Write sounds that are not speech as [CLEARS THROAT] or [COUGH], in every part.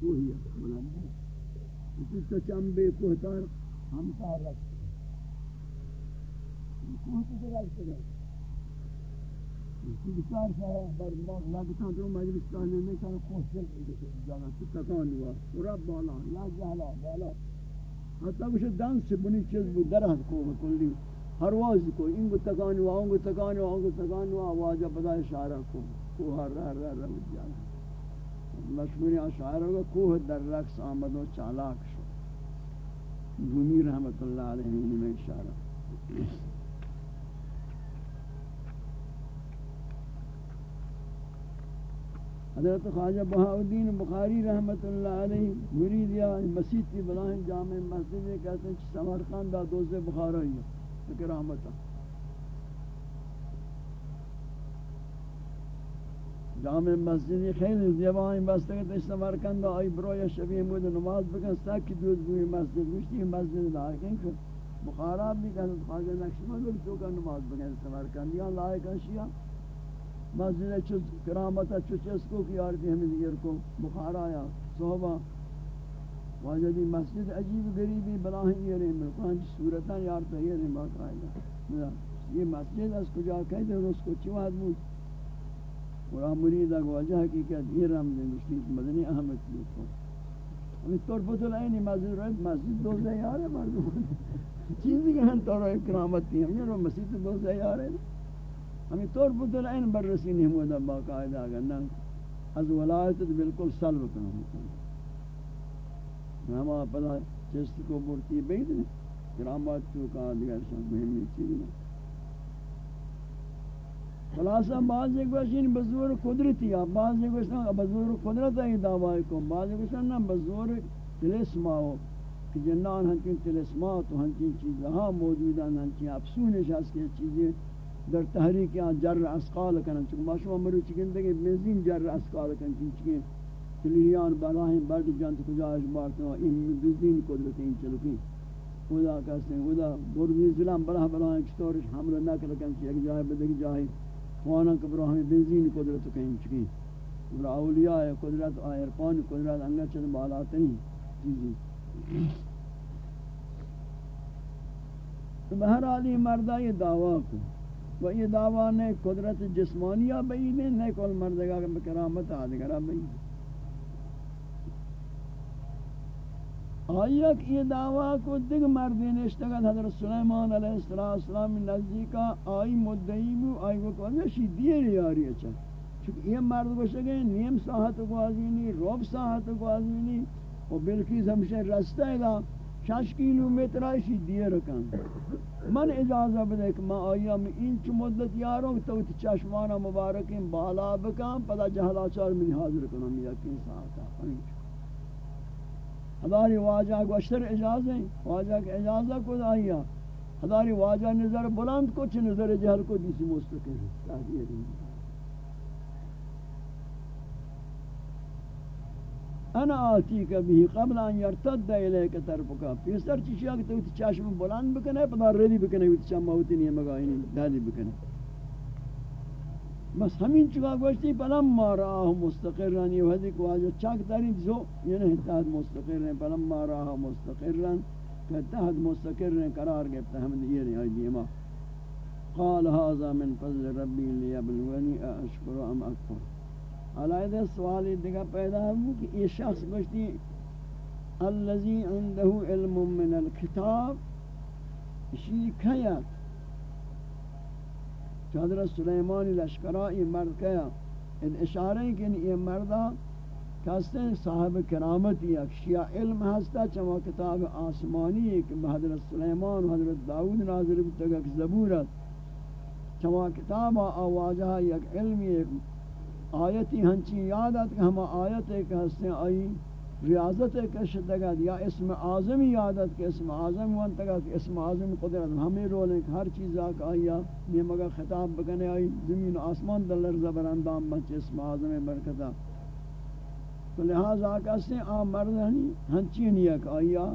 کوہی بلند ہے بلندی اسی تو چمبے کوہتار ہم کار رکھتے کوہ کی طرح رکھتے ہیں اسی کار شاہ بر لگتا تو مجلس کہنے میں کہا کوہ کوشل جانا تو تکان ہوا رب بالا یا جہلا بالا حتی کچھ دانس سے بنی چیز بود درہت کوہ کلی ہر واز کو ان کو تکان ہوا ان کو تکان ہوا ان کو تکان ہوا واجہ پدا اشارہ کو کوہ رہ رہ رہ جانا مشہوری اشعار ہوگا کوہ در رقص آمد و چالاک شو گمی رحمت اللہ علیہ میں اشارہ۔ حضرت خواجہ بہاؤدین بخاری رحمت اللہ علیہ، مرید یا مسجد کی بلاہم جامع مسجد کہتے ہیں کہ سمرقند دا دوست بخارا ہی ہے رحمتہ جامع مسجد خیلی زیبائیں بستگت استمرکند آئی بروی شبیه مود نماز بکن، ساکی دوز گوی مسجد گوشتی مسجد لائقین که بخاراب بھی کہتا خواجہ نقشمہ دل تو کا نماز بکن استمرکند یا لائقین شیعہ مسجد چوز کرامتا چوز اسکو کی آرتی ہمیں دیگر کو بخارا یا صحبہ واجہ دی مسجد عجیب غریبی بلاہی یہ رہے ملکان جی صورتاں یارتا یہ رہے باقاعدہ یہ مسجد اس کو جا کہتے ہیں اس کو چوہد موت اور مرید اگ وجہ کی کہ یہ رمز مشکل مدنی احمد کی تو ہمیں طور پر تو لائنی مسجد رہے، مسجد دو سے یار ہے مردم چیزی کہ ہم طور اکرامت تھی، ہم یہ مسجد دو سے یار ہے۔ ہمیں طور پر تو لائن بررسی نہیں ہوا باقاعدہ، اگر نہ از ولایت بالکل سلب کرنا ہم آپ پتا چست کو بورتی بیت کرامات تو کا دیگر شان مهمی چیز نہیں خلاصہ بعض ایک یعنی بشین بزور قدرتی ہے بعض ایک بشین بزور قدرت ہے دعوی کو بعض ایک بشین بزور تلسما ہو کہ جنان ہنچین تلسمات و ہنچین چیزہاں موجود ہیں، ہنچین افسونش اس کے چیزیں در تحریک یہاں جر اسقال کرن چکہ ماشوہ مرو چکن دے بنزین جر اسقال کرن چکہ تلیان بلاہیں برد جانت کجاش بارتا ہوں این بنزین قدرت این چلکیں خدا کہتے ہیں، خدا برزی ظلم بلاہ بلاہیں چطورش حمل نہ کرکن چکہ ایک جائے بدک جائے وانا کبرو ہمیں بنزین قدرت کہیں چکی۔ برا اولیاء قدرت آئر پانی قدرت انگا چل بالات نہیں چیزی جی، جی۔ بہرحالی مردہ یہ دعویٰ کو۔ و یہ دعویٰ نے قدرت جسمانیہ بئی میں نہیں کول مردگا کرامت آدھگرہ بئی آیا کہ یہ دعویٰ کو دگ مردی نشتگت حضرت سلیمان علیہ السلام نزدیکا آئی مدعی بو، آئی کو کہا شی دیر یاری اچھا چونکہ یہ مرد کو شکے نیم ساحت کو آزینی روب ساحت کو آزینی و بلکیز ہمشہ رستہ گا، شش کیلو کیلومتر آئیشی دیئے رکن من اجازہ بدے کہ میں آیا میں انچ مدت یاروں تو تی چشمانا مبارکیں بالا بکن پدا جہلا چار من حاضر کنم، یقین ساعتا ہمیں ہداری واجہ گوشتر اجازہ واجہ کے اجازہ کو آیا ہداری واجہ نظر بلند کو چھ نظر جہل کو دیسی مستقل ہے۔ تحریر انا آتی کا بھی قبل ان یرتد الیک طرفک۔ پیسر چیشیا کہ تو چشم بلند بکنے، پتہ ردی بکنے وچ چم نہیں مگا این دادی بکنے۔ بس همین چگاه گوشتی پلم ما راه مستقرن یہ حدی کو آجا چاک داری جو یعنی تحت مستقرن پلم ما راه مستقرن کہ تحت مستقرن قرار گفتا ہم یہ نہیں آئی دیما قال هذا من فضل ربی لیبلونی اشکر ام اکفر علیہ سوال دیگا پیدا ہو کہ یہ شخص گوشتی الذي عنده علم من الكتاب شی کھیت کہ حضرت سلیمانی لشکرائی مرد کیا ان اشارہ ہے کہ یہ مردہ کہتے ہیں صاحب کرامتی اکشیاء علم ہستا چما کتاب آسمانی ہے کہ حضرت سلیمان و حضرت داود ناظر بتگا زبورت چما کتاب آواجہ یک علمی ایک آیتی ہنچی یادت کہ ہم آیت ہے کہ ہستے آئی ریاضت کشدگت یا اسم اعظم یادت کہ اسم اعظم وانتگت اسم اعظم قدرت ہمیں رول ہیں کہ ہر چیز آکھ آیا یہ مگا خطاب بکنے آئی۔ زمین و آسمان دلر زبر اندام بچے اسم اعظم برکتا تو لہذا آکھ سے آم مرد ہنی ہنچین یک آیا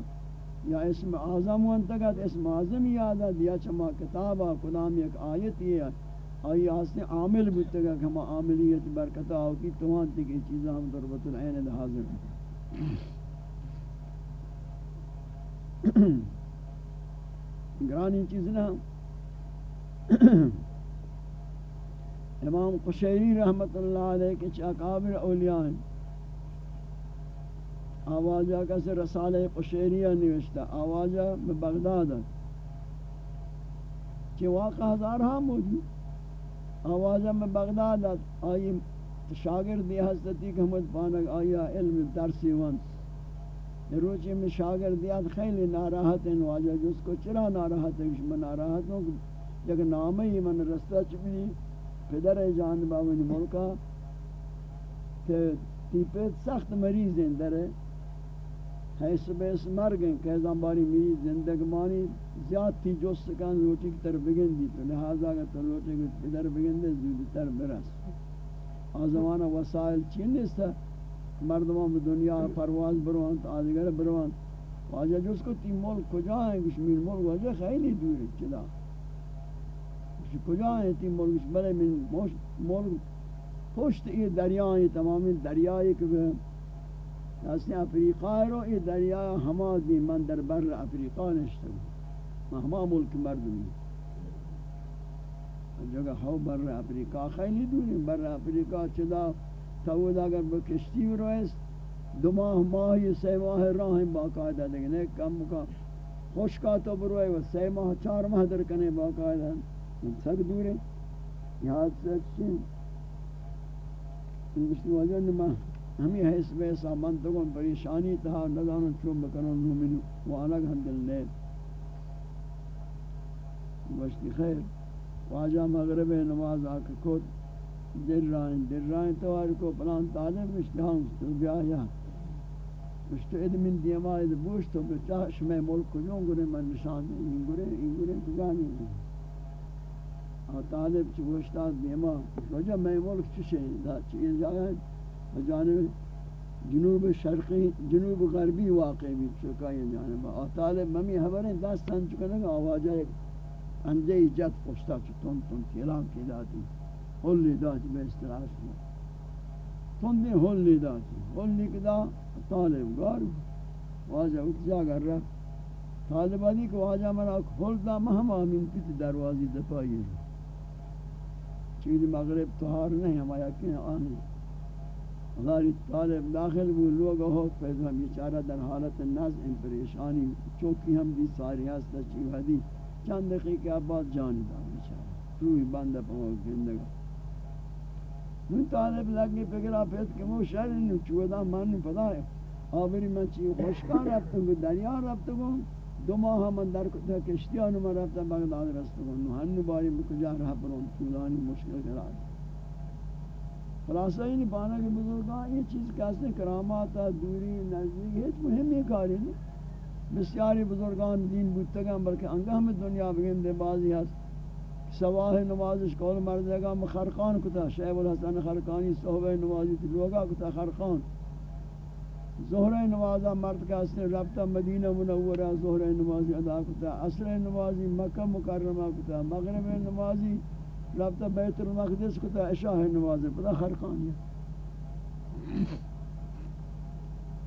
یا اسم اعظم وانتگت اسم اعظم یادت یا چما کتابا کلام یک آیت یہ آئی آستے عامل بودتا کہ ہم عاملیت برکتا ہوکی تو ہاں تکی چیزاں ہم ضربت العین حاضر ہیں۔ گرانی چیز نہ امام قشیری رحمت اللہ علیہ کے چاکابر اولیاء ہیں. آوازہ کا سے رسالہ قشیریہ نوشتا آوازہ میں بغداد ہے. کہ واقع ہزارہ موجود. آوازہ میں بغداد ہے. آئی شاگردی حضرتی کہ ہمت پانک آیا علم درسی ونس روچی میں شاگردیات خیلی ناراحت ہیں واجہ جس کو چرا ناراحت ہے؟ میں ناراحت ہوں کہ یک نامی من رستہ چپنی، پدر جانبا من ملکا کہ تیپیت سخت مریض ہیں در۔ حیث بیس مرگیں کہ زنباری میری زندگمانی زیاد تھی جو سکان روٹی کی طرف بگن دی تو لہذا اگر تو روٹی کی پدر بگن دے زیادی تر برس۔ آزمان وسائل چی نیست مردمان دنیا پرواز بروان آدگر بروان واجه جز کو تی ملک کجا ہیں کشمیر ملک واجه خیلی دوری چلا کجا ہیں تی ملک بله من ملک پشت ای دریای تمامی دریایی که دست افریقا رو ای دریا همادی من در بر افریقا نشتم مهما ملک مردمی. جگہ ہو بر افریقہ خیلی دوری بر افریقہ چدا تاود اگر بکشتی رویس دو ماہ ماہ یہ سی ماہ راہیں باقاعدہ لیکن ایک کم کا خوشکا تو بروئے و سی ماہ چار ماہ در کنے باقاعدہ سک دورے یہاں سے چین۔ انگشتی وجہ نمہ ہمیں حیث بے سامان تکوں پریشانی تہا نظام چون بکنوں نومنو وانک ہم دل نیل گوشتی خیر۔ واجہ مغرب نماز آکے کھوت در رائیں در رائیں تو توار کو پلان طالب اشتہاں تو بیایا اشتو اد من دیما اد بوش تو بچاش میں ملک کو گرے من نشان دیں این گرے این گرے کجانی دیں اور طالب چی گوشتا دیما رجا میں ملک چشے دا چیز جاگا ہے۔ جانب جنوب شرقی، جنوب غربی واقع بھی چکا یہ جانب اور طالب ممی حبریں داستان چکنے گا آوازہ ایک انجے جت پوشتا چتون تون تیلان کی داتی، ہولی داتی میں استراح شما تندی ہولی داتی، ہولی کدا طالب گار واجہ اکجا گر رہا طالب آدھی کہ واجہ منا کھول دا مہم آمین پیت دروازی دفائی چیز مغرب تہار نہیں، ہم آیا کہ آنے ہماری طالب داخل وہ لوگ ہو، پیدا ہم یہ چارہ در حالت ناز ان پریشانی، چوکی ہم دی ساری ہستا چیو حدی چند دقیقہ بعد جانی دا بیچارہ روی بندہ پہنچ گندگا من طالب لگی پکرا پیت کہ مو شہر انو چودا من پدا ہے آبری من چی خوشکان رفتن گو دریا رفتن گو دو ماہ من در کتا کشتیانو من رفتن بغداد رفتن گو نو ہنو باری بکجا رہ پرون چودانی مشکل کرا خلاصہ ہی نہیں پانا کہ بزرگان یہ چیز کیسے کرامات، دوری، نزدیک ہیچ مہمی کاری نہیں بسیاری بزرگان دین بودتگان، بلکہ انگاہ میں دنیا بگن دے بازی ہست سواہ نمازش کول مردے گا مخرقان کتا شعب الحسن خرقانی، صحبہ نمازی تلوگا کتا، خرقان. ظہر نمازہ مرد کا اس نے ربطہ مدینہ منورہ ظہر نمازی ادا کتا. عصر نمازی مکہ مکرمہ کتا، مغرب نمازی ربطہ بیت المقدس کتا، عشاء نمازی پتا خرقانی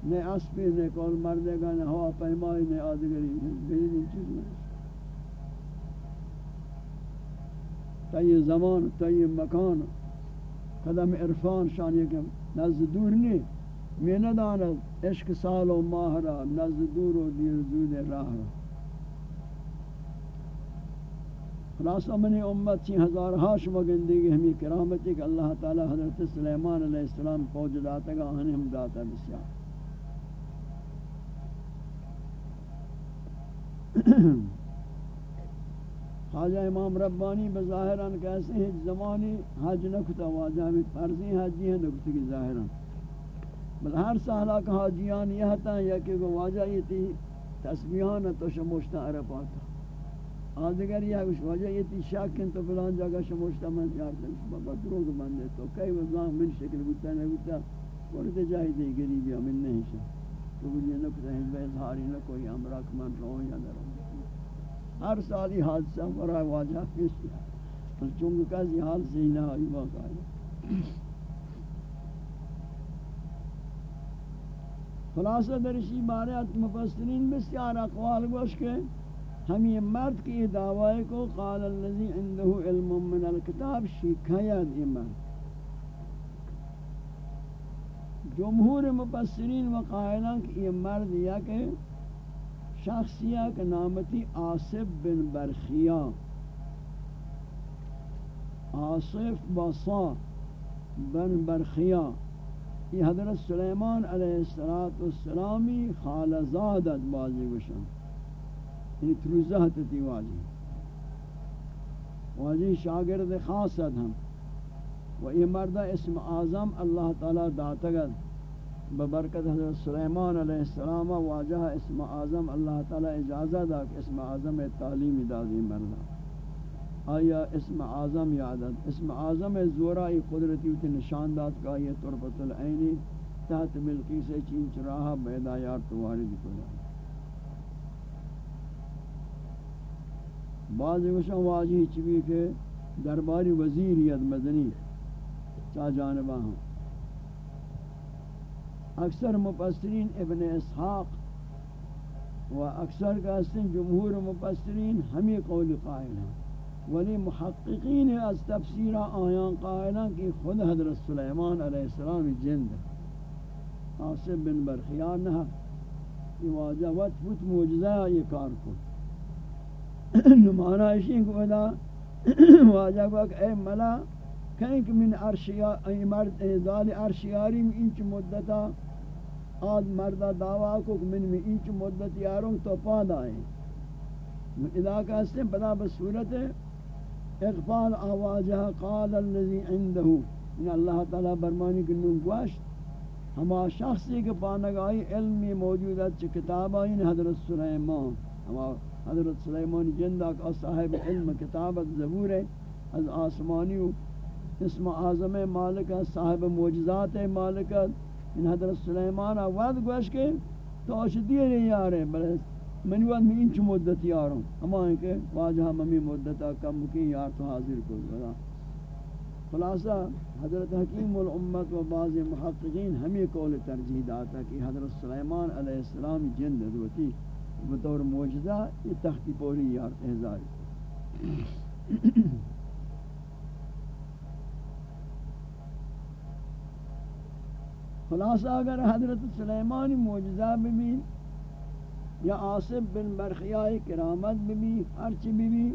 نے اسپی نے کول مردے گا نے ہوا پیمائی نے آدگری بیدین چیز میں تی زمان تی مکان قدم عرفان شانی کہ نزد دور نہیں میں نہ داند عشق سال و ماہ را نزد دور و دیر زود راہ را خلاصہ منی امت چی ہزار ہاش مگندگی ہمیں کرامتی کہ اللہ تعالی حضرت سلیمان علیہ السلام پوج داتا گا ہنی ہم داتا بسیار [CLEARS THROAT] خواجہ امام ربانی بظاہران کیسے ہیں زمانی حج نکتا واجہ میں فرضی حجی ہیں نکتا کی ظاہران بل ہر سالہ کا حاجیان یہ ہتا ہے کہ وہ واجہ یہ تھی، تسبیحان تو شموشتا عرب آتا آدھگر یہ کچھ واجہ یہ تھی شاکن تو فلان جگہ شموشتا من جارتا ہے بابا دروگ بندے تو کئی وزان من شکل بودتا ہے نکتا ورد جاہی دے گریبی ہمیں نہیں شاہ۔ تو یہ نکتا ہے بے اظہاری نہ کوئی امرک من رو یا نہ رو ہر سال یہ حادثہ برای واجہ پیش کیا۔ چونکہ کسی حال سے ہی نہ آئی واقع ہے۔ خلاصہ درشی بارات مفسرین بسیار اقوال گوش کے ہم یہ مرد کی دعوی کو قال الذي عنده علم من الكتاب شکایت یہ مرد جمہور مفسرین و قائلان کہ یہ مرد یا کہ شخصیہ کا نامتی آصف بن برخیہ آصف بصا بن برخیہ یہ حضرت سلیمان علیہ السلامی خالزادت بازی گوشن. یعنی تروزہ تتی واجی واجی شاگرد خاصت ہم و یہ مردہ اسم اعظم اللہ تعالی داتگد ببرکت حضرت سلیمان علیہ السلام واجہ اسم اعظم اللہ تعالی اجازہ دا کہ اسم اعظم تعلیم دادی مردہ۔ آیا اسم اعظم یادت اسم اعظم زورائی قدرتی ہوتی نشاندات کا یہ طربت العینی تحت ملکی سے چین چراہا بیدا یار تواری دی کلا بعض وشن واجی چوی کے درباری وزیریت مدنی چا جانبا ہوں اکثر مپسرین ابن اسحاق و اکثر کا جمہور مپسرین ہمیں قول قائل ہیں. ولی محققین از تفسیر آیان قائلان کہ خود حضرت سلیمان علیہ السلام جند. آصف بن برخیار نہ یہ واجہ وقت فت موجزہ یہ کار کو نمانا اشین کو ادا واجہ کو اے ملا کہیں کہ من عرشیا ای مرد ذال عرشیاری میں انچ مدتا آد مردہ دعویٰ کو من میں انچ مدت یاروں تو پاد آئے ادا کا اس نے بدا بصورت اقبال آواجہ قال الذي عنده۔ ان اللہ تعالی برمانی کے نون گوشت، ہما شخصی کے پانگائی علمی موجودت چھ کتاب آئین حضرت سلیمان۔ ہما حضرت سلیمان جندہ کا صاحب علم کتابت زبور ہے، از آسمانی اسم اعظم مالک صاحب موجزات مالک ان یعنی حضرت سلیمان آواد گوشت کے تو اشدی نہیں آ رہے بلے منی وقت میں انچ مدت یاروں اما کہ واجہ ممی مدتا کم کی یار تو حاضر کو خلاصہ، حضرت حکیم الامت و بعض محققین ہمیں قول ترجیح داتا کہ حضرت سلیمان علیہ السلام جند دوتی بطور موجزہ یہ تختی پوری یار احزاری خلاصہ اگر حضرت سلیمان موجزہ بھی یا آصف بن برخیائی کرامت بھی بھی ہرچی بھی بھی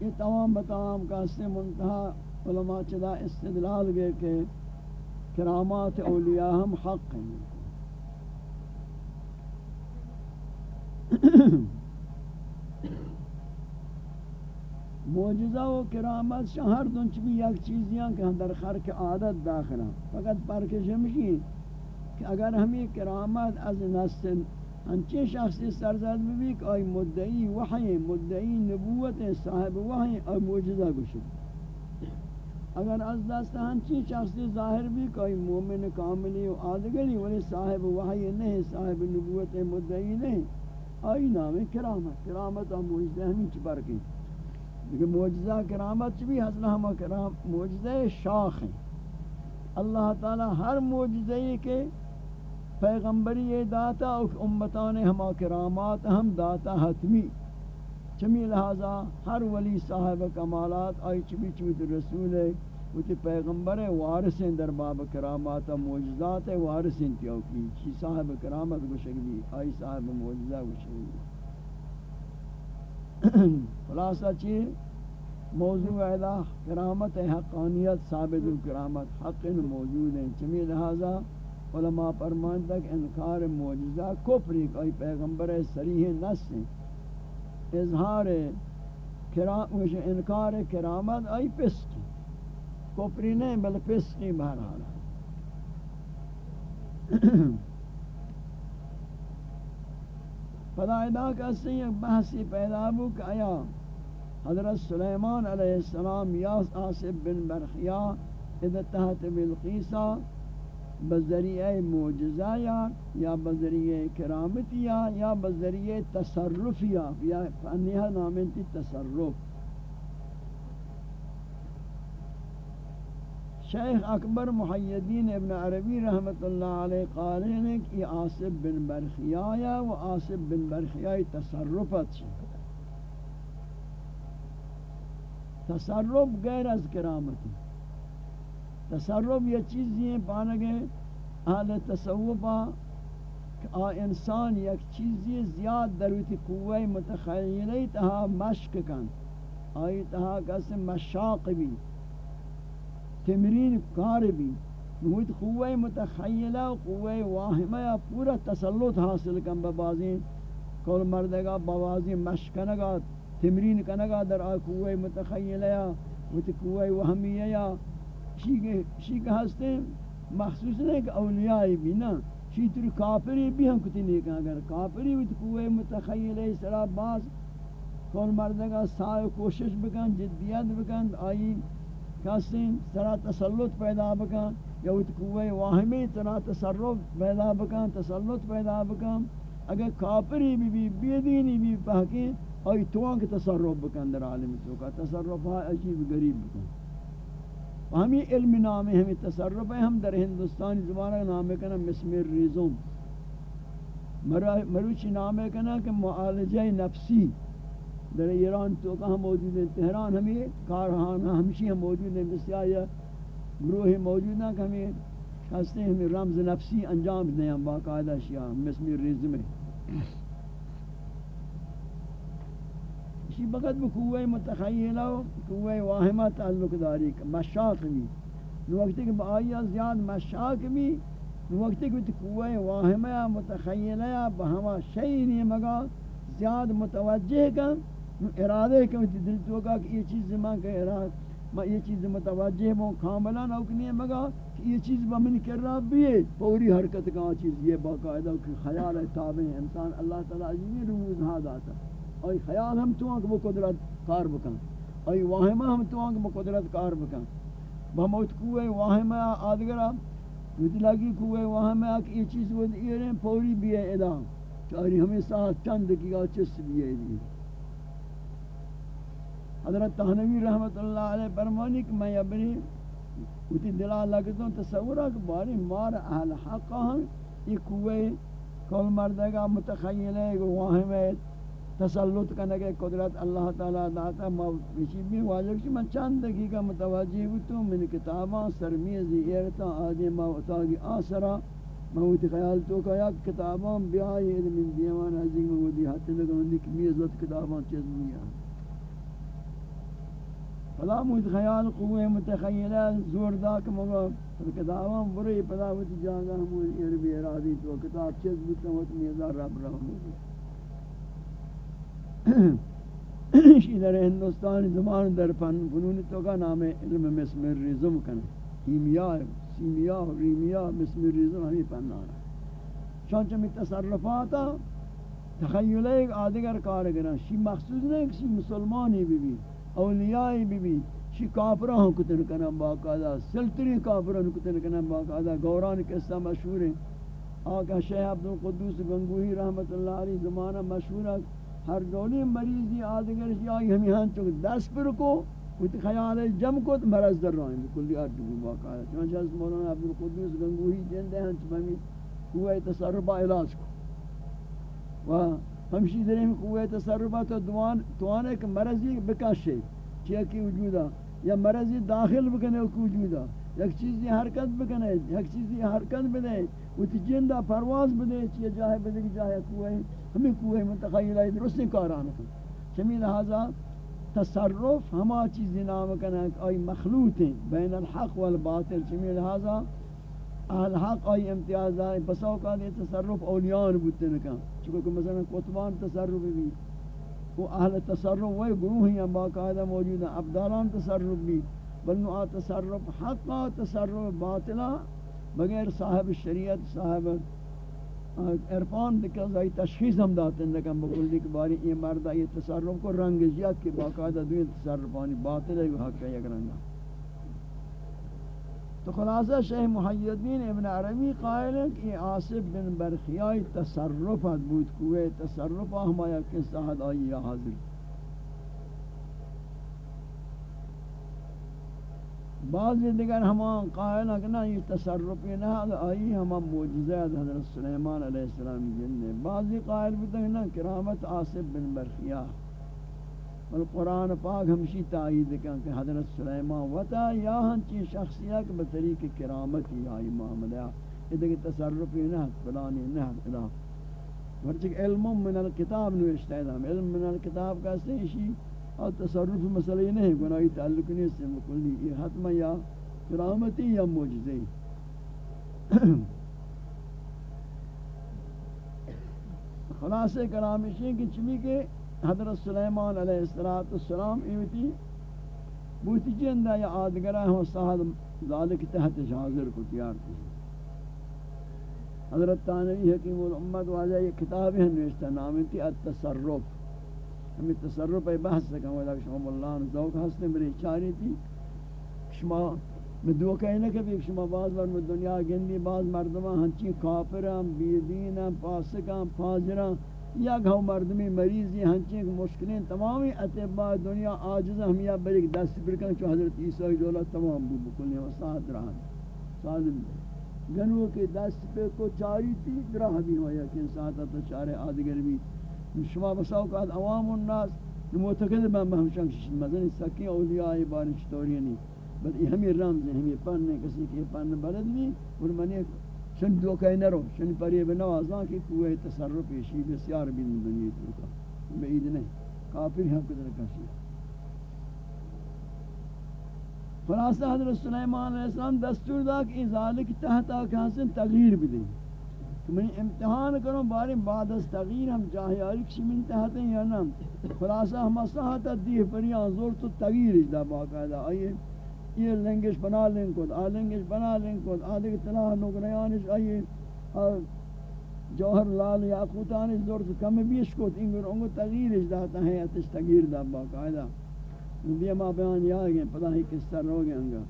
یہ تمام بتام کا سے منتہا علماء چدا استدلال گئے کہ کرامات اولیاء ہم حق ہیں۔ موجزہ و کرامت شہر دنچ بھی یک چیزیاں کہ در خرک عادت داخلہ فقط پرکش ہمشی کہ اگر ہمیں کرامت از نسل انچے شخصی سرزد بھی کہ آئی مدعی وحی، مدعی نبوت، صاحب وحی اور موجزہ گشد اگر از دست ہنچی شخصی ظاہر بھی کہ آئی مومن کاملی و آدگری ولی صاحب وحی نہیں صاحب نبوت مدعی نہیں آئی نام کرامت. کرامت اور موجزہ ہمیں چپر لیکن موجزہ کرامت بھی حضرہ ہم کرام موجزہ شاخ ہیں۔ اللہ تعالی ہر موجزہ کے پیغمبری یہ داتا اور امتان ہما کرامات ہم داتا حتمی۔ چمی لہذا ہر ولی صاحب کمالات آئی چمی چمی رسول ہے۔ وہ پیغمبر وارث ہیں در باب کرامات معجزات وارث ہیں تیوکی چی صاحب کرامت کو آئی صاحب معجزہ کو شکلی [CLEARS THROAT] خلاصہ چی، موضوع اعلیٰ کرامت حقانیت ثابت الکرامت، حق موجود ہیں۔ چمی لہذا علماء فرمان تک انکار معجزہ کفری کوئی پیغمبر سریح نس ہیں۔ اظہار انکار کرامت آئی پسکی کفری نہیں، بل پسکی بہرحال۔ [CLEARS THROAT] فدائدہ کا سی ایک بحثی پیدا ہو کہ آیا حضرت سلیمان علیہ السلام یا آصف بن برخیا اذا تحت بالقیسہ بذریعہ معجزہ یا یا بذریعہ کرامت یا یا بذریعہ تصرف یا یا فنیہ نامنتی تصرف شیخ اکبر محیدین ابن عربی رحمت اللہ علیہ قائل ہیں کہ آصف بن برخیایا و آصف بن برخیائی تصرفت چھ تصرف غیر از کرامتی تصرف یہ چیزیں پانگے اہل تصوفہ کہ آ انسان یک چیزی زیاد دروتی قوی متخیلی تہا مشک کن۔ آئی تہا کس مشاق بھی۔ تمرین کار بھی نویت قوی متخیلہ قوی واہمہ یا پورا تسلط حاصل کن ببازین کل مردگا بوازی مشکنگا تمرین کنگا در آئی قوی متخیلہ یا ویت قوی وہمیہ یا. شیک ہستے مخصوص نہیں کہ اولیائی بھی نا شیطر کافری بھی ہم کتی نہیں کہا اگر. کافری ویت قوی متخیلہ سرا باز. کل مردگا سائے کوشش بکن، جدیت بکن آئی کسیم سرا تسلط پیدا بکن، یا ویت قوی واہمی ترا تصرف پیدا بکن، تسلط پیدا بکن. اگر کافری بھی بھی بیدینی بھی پہکی آئی توان کے تصرف بکن در عالم تو کا تصرف ہے عجیب غریب بکن. ہمیں علم نام ہے ہمیں تصرف ہے ہم در ہندوستانی زبانہ نام ہے کنا مسمر ریزوم مروچی نام ہے کنا کہ معالجہ نفسی. در ایران تو کہاں موجود ہیں؟ تہران ہمیں کارہان ہمشی ہم موجود ہیں، بسیار گروہ موجود ہیں کہ ہمیں ہستے ہمیں رمز نفسی انجام دیں ہم، باقاعدہ شیعہ مسمی ریزم میں اسی بقت بکوہ متخیلہ و کوہ واہمہ تعلق داری، مشاق بھی۔ نو وقتی کہ بآئیہ زیاد مشاق بھی، نو وقتی کہ کوہ واہمہ متخیلہ بہما شئی نہیں مگا زیاد متوجہ کن ارادے کہ دل تو کا کہ یہ چیز میں کہ ارادہ میں یہ چیز متوجہ ہوں، کاملا نوکنی ہے مگا کہ یہ چیز بمن کر رہا بھی ہے۔ پوری حرکت کا چیز یہ باقاعدہ کہ خیال ہے، تابع انسان اللہ تعالی عزیزی رموز ہاں داتا اور خیال ہم تو آنکھ وہ قدرت کار بکن۔ اور واہمہ ہم تو آنکھ وہ قدرت کار بکن۔ بہموت کوئے واہمہ آدگرہ مجھے لگی کوئے واہمہ کہ یہ چیز وہ دیئے پوری بھی ہے، ادا۔ چاری ہمیں ساتھ چند کی گا چس بھی ہے۔ دیئے حضرت تہنوی رحمت اللہ علیہ فرمانی کہ میں ابنی اتی دلا لگتا ہوں تصورہ کہ باری مار اہل حق ہم یہ کوئے کول مردگا متخیل ہے وہاں میں تسلط کرنے کے قدرت اللہ تعالیٰ داتا مشی بھی واجب کہ میں چند دقیقہ متوجہ ہوتا من کتاباں، سرمیزی ایرتا آدھی موتاگی آسرا، موت خیال تو کہ یک کتاباں بیائی من دیوان عزیز مودی حتی لگا اندی کمیزت کتاباں، چیز نہیں بھی فلا موت خیال قوه متخیله زور دا که مگا کتاباں بری پدا وتی جاگا ہم ایر بھی ارادی تو، کتاب چیز بوتا وت میزار رب رہا ہوں اسی در ہندوستان زمان در فن فنون تو کا نام علم مسمر ریزم کنا کیمیا، سیمیا، ریمیا مسمر ریزم ہمیں پنانا چونچہ میں تصرفاتا تخیل ایک آدگر کارگران شی مخصوص نہیں کسی مسلمانی بھی بھی. اولیاء بی بی شی کافران کتن کنن باقاعدہ سلطری کافران کتن کنن باقاعدہ، گوران قصہ مشہور ہیں۔ آقا شیخ عبدالقدوس گنگوہی رحمت اللہ علیہ زمانہ مشہور ہے۔ ہر دولی مریضی آدگر شی آئی ہمیں ہاں چک دس پر کو کت خیال جم کو تو مرض در رہا ہیں کلی ارد بھی باقاعدہ۔ چونچہ اس مولانا عبدالقدوس گنگوہی جندے ہیں چمہمی کوئی تصرفہ علاج کو۔ ہمشی درہم قوہ تصرفہ تو دوان، توان ایک مرضی بکاشے چیہ کی وجودا یا مرضی داخل بکنے اک وجودا یک چیزی حرکت بکنے، یک چیزی حرکت بدے وہ جندہ پرواز بدے چیہ جاہے بدے جاہے قوہ ہمیں قوہ متخیلہ درست نہیں کارانا کن۔ چمی لہذا تصرف ہما چیزی نام کنے، آئی مخلوط ہیں بین الحق والباطل۔ چمی لہذا اہل حق آئی امتیاز آئی بس اوقات یہ تصرف اولیان بودتے نکا چکہ مثلا قطبان تصرف بھی، وہ اہل تصرف وہی گروہ ہیں باقاعدہ موجود ہیں ابدالان تصرف بھی، بلنو آ تصرف حقا، تصرف باطلا، بغیر صاحب شریعت، صاحب عرفان دکھا زائی تشخیص ہم داتے ہیں لیکن بکل دیکھ باری یہ مردہ یہ تصرف کو رنگ زیاد کے باقاعدہ دوئے تصرفانی باطل ہے وہ حق ہے، یک رنگا تو خلاصہ شیخ محیدین ابن عربی قائل ہے کہ آصف بن برخیائی تصرفت بود، کوئے تصرفہ ہمایا کس ساحد آئی یا حاضر۔ بعض دیگر ہمان قائل ہے کہ اگنا یہ تصرفی نہ آئی ہما موجزہ حضرت سلیمان علیہ السلام جننے بعضی قائل بھی تکنا کرامت آصف بن برخیہ والقرآن پاک ہمشی تائید کن کہ حضرت سلیمان وطا یا ہنچی شخصیہ شخصیت بطریق کرامتی آئی معاملہ ادھے تصرفی نہ فلانی نہ الہ۔ ورچک علم من الکتاب نوشتہ ہے۔ علم من الکتاب کا سیشی اور تصرف مسئلہ نہیں گناہی تعلق نہیں سے مکلی یہ حتم یا کرامتی یا موجزی خلاصے کلامشی کی چمی کے حضرت سلیمان علیہ السلام ایوتی بوتی جندہ یا آدگرہ ہوں صاحب ذالک تحت حاضر کو تیار کی حضرت تانوی حکیم الامت واجہ یہ کتاب ہے نوشتہ نامی تھی، التصرف۔ ہمیں تصرف ہے بحث سکا ولا شما اللہ نے ذوق ہستے میری چاری تھی۔ شما میں دو کہنے کہ بھی شما بعض بار میں دنیا گندی، بعض مردمان ہنچی کافر ہم کافران بیدینان فاسقان فاجران یا گھو مردمی مریضی ہنچی مشکلیں تمامی اتباع دنیا آجز ہم یا بریک دست برکن چو حضرت عیسیٰ دولت تمام بو بکلی و ساتھ رہا سالم دے. گنو کے دست پہ کو چاری تھی گراہ بھی ہویا کہ انسان تا چارے آدگر بھی. شما بساو کہ عوام الناس نموتقد میں ہمشان ششن مدن سکی اولیاء بارن چطوری نہیں بل یہ ہمیں رمز ہیں، ہمیں پن کسی کے پن بلد نہیں اور منی شن دو کہیں نرو، شن پری بنوازاں کی کوئے تصرف ایشی بسیار بھی دنیا تو کا بعید نہیں، کافر ہم کدر کسی خلاصہ حضرت سلیمان علیہ السلام دستور دا کہ ذالک تحت آکھانسن تغییر بدیں کہ میں امتحان کروں بارے بعد از تغییر ہم جاہیاری کسی من تحت ہیں یا نام خلاصہ ہم اصلاحات دیہ پری آنزور تو تغییر اجدا باقاعدہ آئیے۔ یہ لنگش بنا لیں کود آ لنگش بنا لیں کود آدھے اطلاع نگریانش آئیے جوہر لال یاقوتانش دور تو کم بیش کود انگر انگو تغییر اجدا ہے اتش تغییر دا باقاعدہ بیا ما بیان یا گئے پتہ ہی کس طرح ہو گئے انگا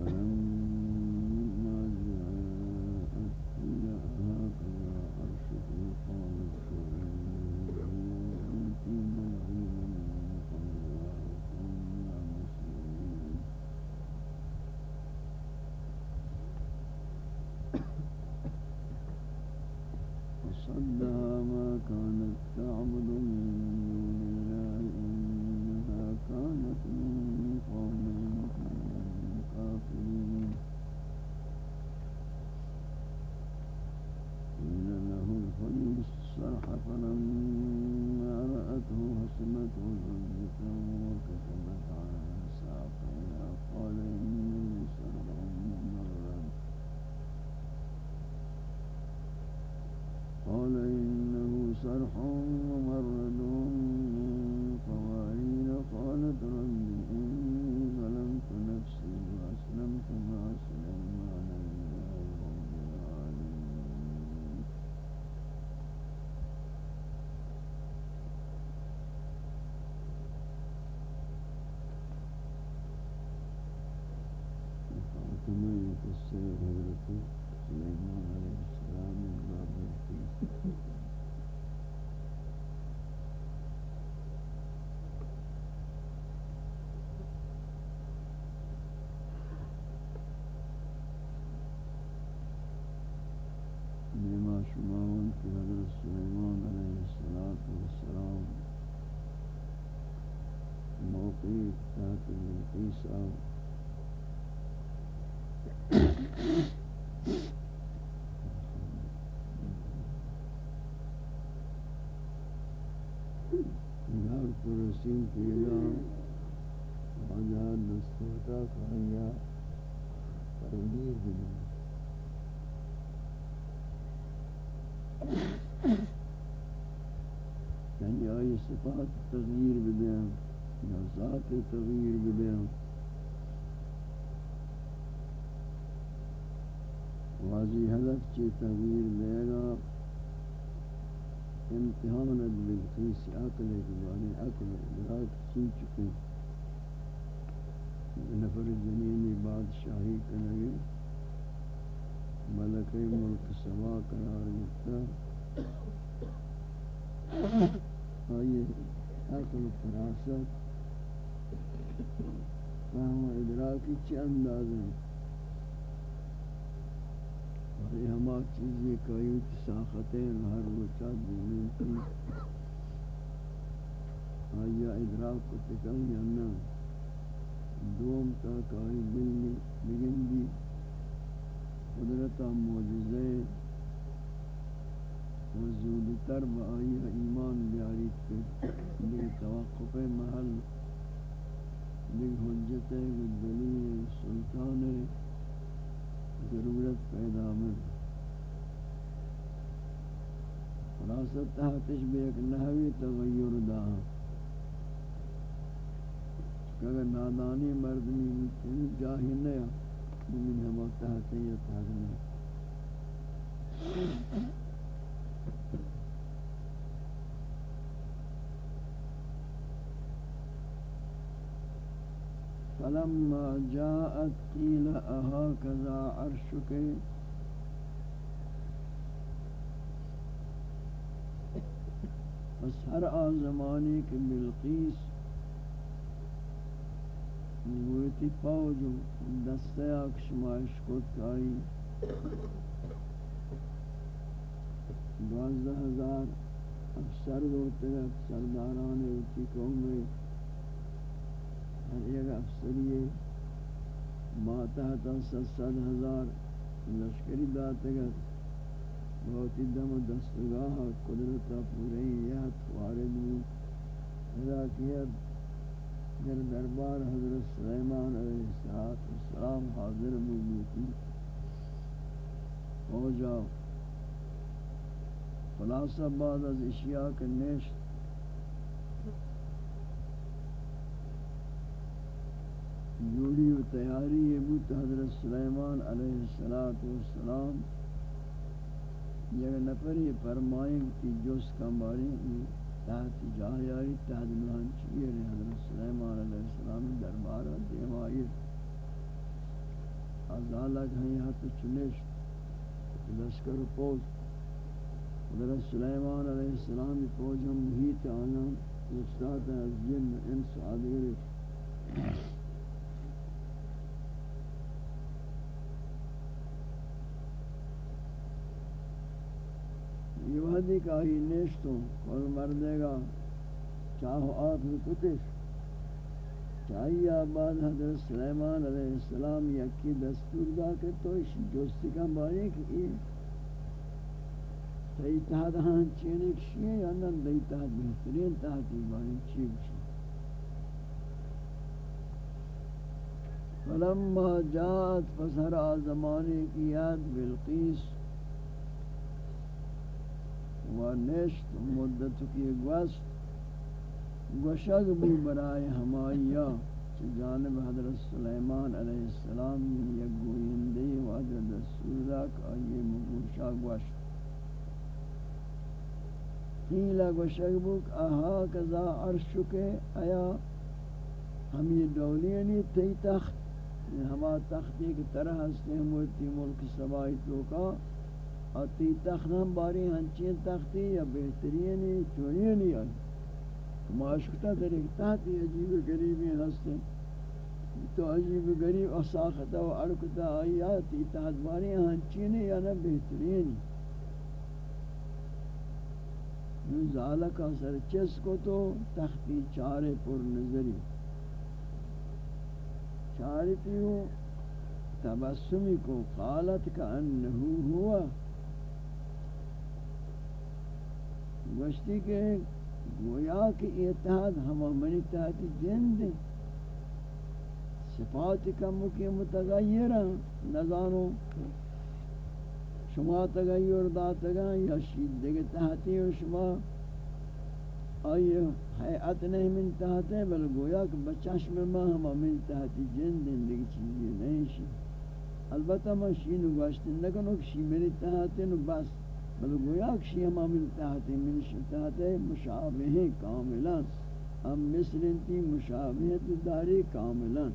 Mm-hmm. home. صفات تغییر بدیا یا ذات تغییر بدیا واضح حلق چی تغییر دے گا امتحان بالقیس عقل ایک عقل ادراک چی چکے نفر جنینی بادشاہی کنگے ملک ملک سما قرار گفتا آئیے عقل و فراست فهم و ادراکی چی انداز ہیں اور یہ ہما چیزیں کئی ساختیں ہر روچہ دینے کی آیا ادراک کو تکل یا نا دوم تا کئی دل میں بگن دی. قدرت معجزے وزود تر با آئی ایمان بیاری تر توقف محل دیکھ حجت دلیل سلطان ضرورت پیدا میں خلاصت تحتش بھی ایک نحوی تغیر دا اگر نادانی مردمی جاہی نیا من ہم تحت یہ فلما جاءت قيل أهكذا عرشك بس ہر آزمانی کے بلقیس گویتی پاوجو دستے آکشمائش کت کائی۔ دوازدہ ہزار افسر دوتے گا سرداران اوٹی قوم ہر ایک افسری ماتحتا ست ہزار لشکری داتگر بہت دم و دستگاہ قدرتا پوری یہت وارد بھی ادا کیا در دربار حضرت سلیمان علیہ السلام حاضر موجودی۔ ہو جاؤ۔ خلاصہ بعد از اشیاء کے نیشت جوڑی و تیاری یہ بود حضرت سلیمان علیہ السلام یہ نفری فرمائیں کہ جس کمباری تحت جاہیاری تحت مہن چیئے رہے حضرت سلیمان علیہ السلام دربار دیمائی ازالک ہیں، یہاں تو چنش لشکر پوز۔ حضرت سلیمان علیہ السلام پوز ہم محیط آنا مستاد از جن، انس آدھگر وحدی کا ہی نیشتوں کل مردے گا چاہو آخر کتش۔ چاہیے آباد حضرت سلیمان علیہ السلام یکی دستور دا کہ تو اس جوستی کا باری کہ یہ تی تحت ہاں چینے کشیئے یا نن دی تحت بہترین تحت باری چی بشی۔ فلما جات فسر آزمانے کی یاد بالقیس و نشت مدت کی گوست گوشگ بھی برائے ہمائیہ جانب حضرت سلیمان علیہ السلام یک گویندی و حضرت دستورک آئیے مگوشا گوشت. قیل گوشگ بک آہا کذا عرشک ایا ہم یہ دولینی یعنی تی تخت؟ یعنی ہما تختی کی طرح ہستے ہیں موتی ملک سبائی توکا آتی تختم باری ہنچین تختی یا بہترینی، چونینی آئی۔ معاشقتا در ایک تحتی عجیب گریبی ہستے تو عجیب گریب اصاختا و عرقتا آئی آتی تحت باری ہنچینی یا نا بہترینی۔ زالکا سر چس کو تو تختی چارے پر نظری۔ چارے پیو تبسمی کو قالت کا انہو ہوا۔ گوشتی کہ گویا کہ اتحاد ہم من اتحاد جند صفات کم کی متغیر نظانو شما تغیر داتگا یا شید دیگه تحتی و شما آئی حیعت نہیں من تحتی بل گویا کہ بچشم ما ہم من تحتی جند دیگه چیزی نہیں شی البتہ ما شینو گوشتی نکنو کشی من تحتی نو بس بل گویا کہ ہم من تحت من تحت مشابہ کاملا ہم مثل انتی مشابہت داری کاملا۔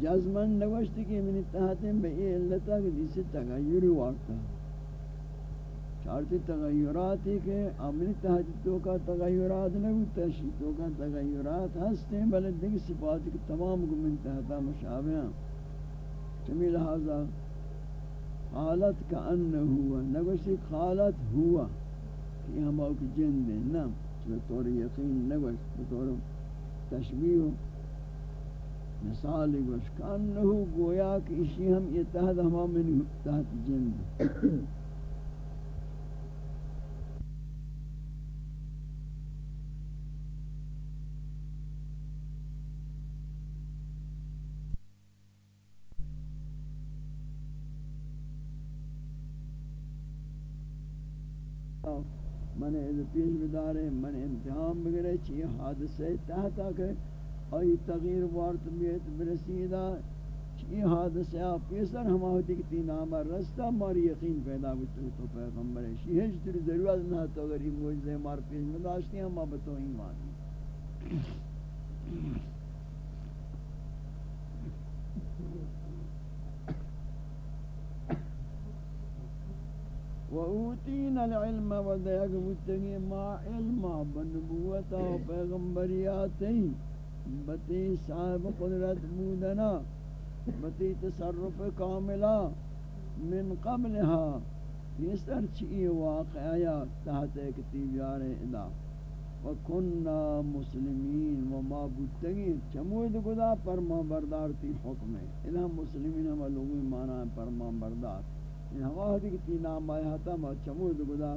جزمن نگوشتی کہ من اتحاتیں بے علتا کہ جسے تغییر وارتا چارتی تغیراتی کہ امن اتحاتی تو کا تغیرات نگوتا شی تو کا تغیرات ہستے ہیں، بلے دیکھ صفاتی کہ تمام کو من اتحاتا مشابہ ہیں۔ چمی لہذا خالت کا ان ہوا نگوشتی خالت ہوا کہ ہم اوک جن دیں نا طور یقین نگوشت بطور تشبیح مثال گوش. کانہو گویا کہ اسی من تحت جن من از پیش بدارے، من امتحان بگرے، چی حادثے تحت آکے، آئی تغییر وارت بیت برسیدہ، چی حادثہ پیسر ہما ہوتی کہ تین آمار رستہ، ماری یقین پیدا بچے تو پیغمبر ہے شیئے جتری ضرورت نہ تو اگر یہ موجزے مار پیش مداشتی ہیں ہما بتو ایمان۔ وَأُوتِينَ الْعِلْمَ وَدَيَكْ مُتَّقِي مَا عِلْمَ بَنُبُوَّةَ وَپَيْغَمْبَرِيَاتِهِ بتی صاحب قدرت بودنا بتی تصرف کاملہ من قبلها یہ سر چی واقعہ تحت کتیب یار ادا وکننا مسلمین وما بودتگی چمود گدا پرما بردار تی حکم ہے ادا مسلمین ہم لوگی مانا پرما بردار ہوا ہوتی کہ تی نام آیا تھا ما چمود گدا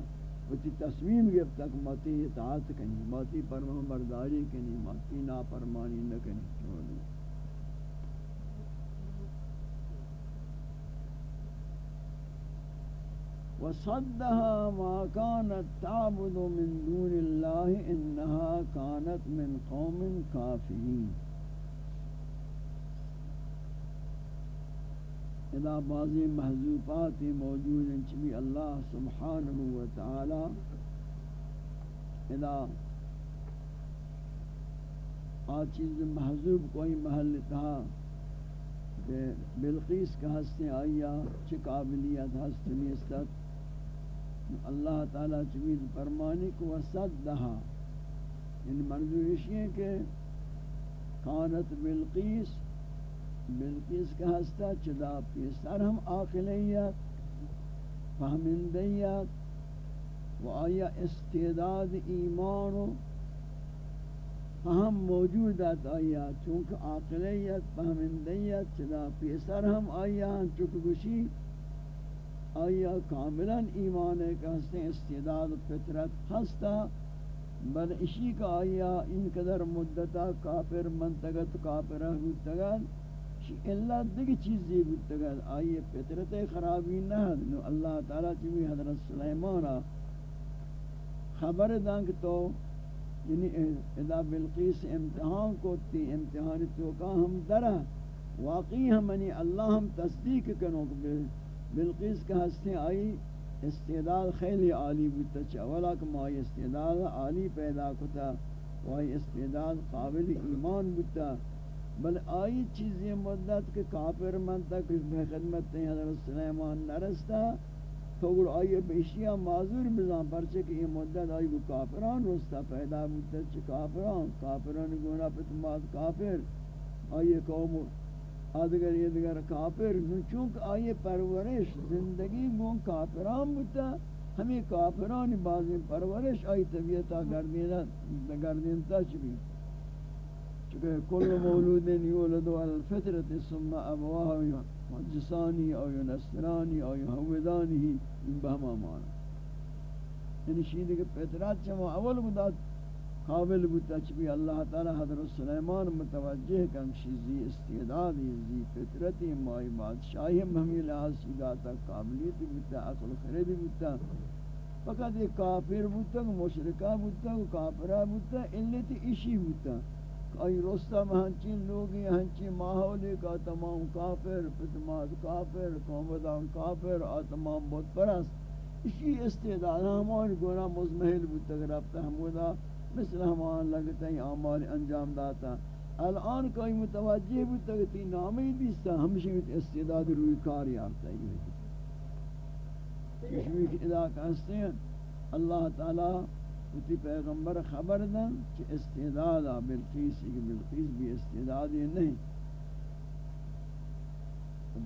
وتی تصمیم گرفت کہ ماتی اطاعت کنی ماتی فرمان برداری کنی ماتی نافرمانی نہ کنی وصدها ما كانت تعبد من دون الله، انها كانت من قوم كافرين ادا بعضی محضوبات موجود ہیں چبی اللہ سبحانہ و تعالی ادا آ چیز محضوب کوئی محل تھا کہ بلقیس کا ہستے آیا چھ قابلیت ہست نیستت؟ اللہ تعالی چبید فرمانی کو وصدہا ان یعنی منظور اسی ہے کہ کانت بلقیس بلکیس کا ہستا چدا پیسر ہم آقلیت فہمندیت و آیا استعداد ایمان و فہم موجودت آیا چونکہ آقلیت فہمندیت چدا پیسر ہم آیا چونکہ آیا کاملا ایمان کا ہستے استعداد فطرت ہستا بل اشی کا آیا ان قدر مدتا کافر منتگت کافرہ ہوتگت اللہ دیگه چیزی بود تگد آئی فطرت خرابی نہ نو اللہ تعالی چوی حضرت سلیمان خبر دان کہ تو یعنی ادا بلقیس امتحان کو تی امتحان تو کا ہم درہ واقعی ہم یعنی اللہ ہم تصدیق کنو کہ بلقیس کا ہستے آئی استعداد خیلی عالی بودتا چاولا کہ ما استعداد عالی پیدا کتا وائی استعداد قابل ایمان بودتا بل آئی چیزی مدت کہ کافر من تک بے خدمت ہیں حضرت سلیمان نرستا، تو اگر آئی بیشیاں معذور بزان پرچے کہ یہ مدت آئی کو کافران رستا پیدا مدت چھ کافران کافران گونا پتماد کافر، آئی قوم آدگر یہ دگر کافر چونکہ آئی پرورش زندگی گون کافران بتا ہمیں کافران بعضی پرورش آئی طبیعتا گردینتا چبی كل مولود يولد على الفطرة ثم أبواه يمجساني أو ينسراني أو يهودانه بهما مانا یعنی شیدی کہ فطرات چما اول بودات قابل بودتا چبی اللہ تعالی حضرت سلیمان متوجہ کم شیزی استعدادی، زی فطرتی مائی بادشاہی مہمی لحاظ سیداتا قابلیت بودتا عقل خردی بودتا فقط ایک کافر بودتا مشرکہ بودتا کافرہ بودتا علت اشی بودتا ای رستم ہنچین لوگی ہنچین ماحولی کا تمام کافر فتماد کافر، قومدان کافر آ تمام بود پرست اسی استعداد ہمان گونا مزمحل بود تک رابطہ ہمودا مثل ہمان لگتا ہے آمال انجام داتا الان کوئی متوجہ بودتا کہ تی نامی دیستا ہمشہ استعداد روی کار یارتا ہے چشمی کی علاقہ ہستے ہیں اللہ تعالی اتی پیغمبر خبر دن کہ استعدادا بلقیس کی بلقیس بھی استعدادی نہیں۔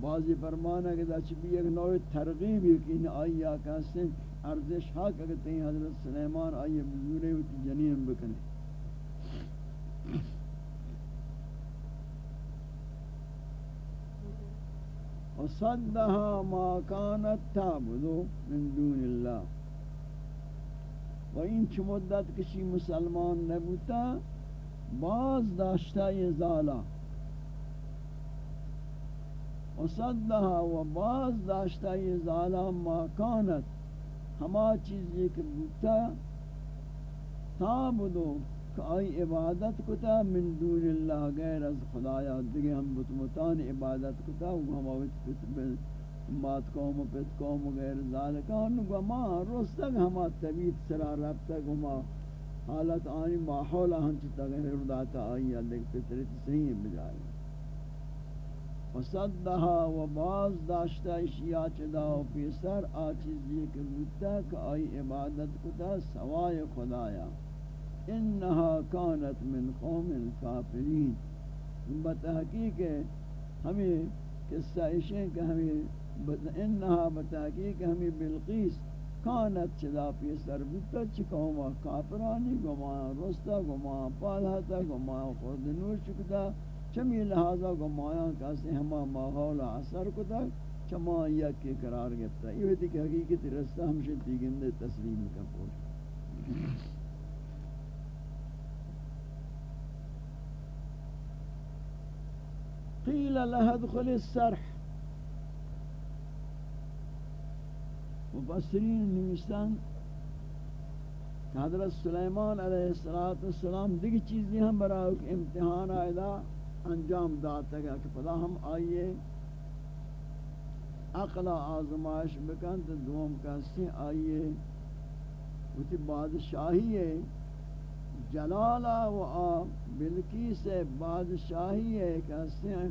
بعضی فرمانا کہ دچ بھی ایک نوع ترغیب ہے کہ ان آیا کہتے ارزش حق اگر تین حضرت سلیمان آئیے بزورے ہوتی جنین بکنے۔ وصدها ما كانت تعبد من دون الله و این چه مدت کشی مسلمان نبوتا باز داشته زالا. وصدها و باز داشته زالا ما كانت ہما چیزی کہ بوتا تعبدو کہ آئی عبادت کتا، من دون اللہ غیر از خدایا دیگه ہم بتمتان عبادت کتا و ہم آویت مات قوم و پت قوم و غیر ذالکان و ما رستگ ہما طبیعت سرا رب تک و ما حالت آنی ماحول ہنچ تغیر رداتا آئی اللہ پترت صحیح بجائی وصدها و باز داشتا اشیاء چدا و پیسر آچیزی کہ بودتا کہ آئی عبادت کتا سوائے خدایا۔ انہا کانت من قوم کافرین بتحقیق ہمیں قصہ عشیں کہ ہمیں انہا بتحقیق ہمیں بلقیس کانت چدا پی سر بتا چکوما کافرانی، گما رستا، گما پالہتا گما خود نور چکتا چمی لہذا گمایاں کہتے ہما ماحول اثر کتا، چما یک کے قرار گفتا یہ ہوتی کہ حقیقت رستہ ہمشہ دیگندے تسلیم کا پوچھ قیل لها ادخل السرح. مبصرین نویستان حضرت سلیمان علیہ السلام دیکھ چیزیں ہم برای امتحان آئیدہ انجام داتا گیا کہ پدا ہم آئیے عقل آزمائش بکن تو دوم کہستے آئیے وہ بادشاہی ہے جلالہ و آ بلکی سے بادشاہی ہے کہتے ہیں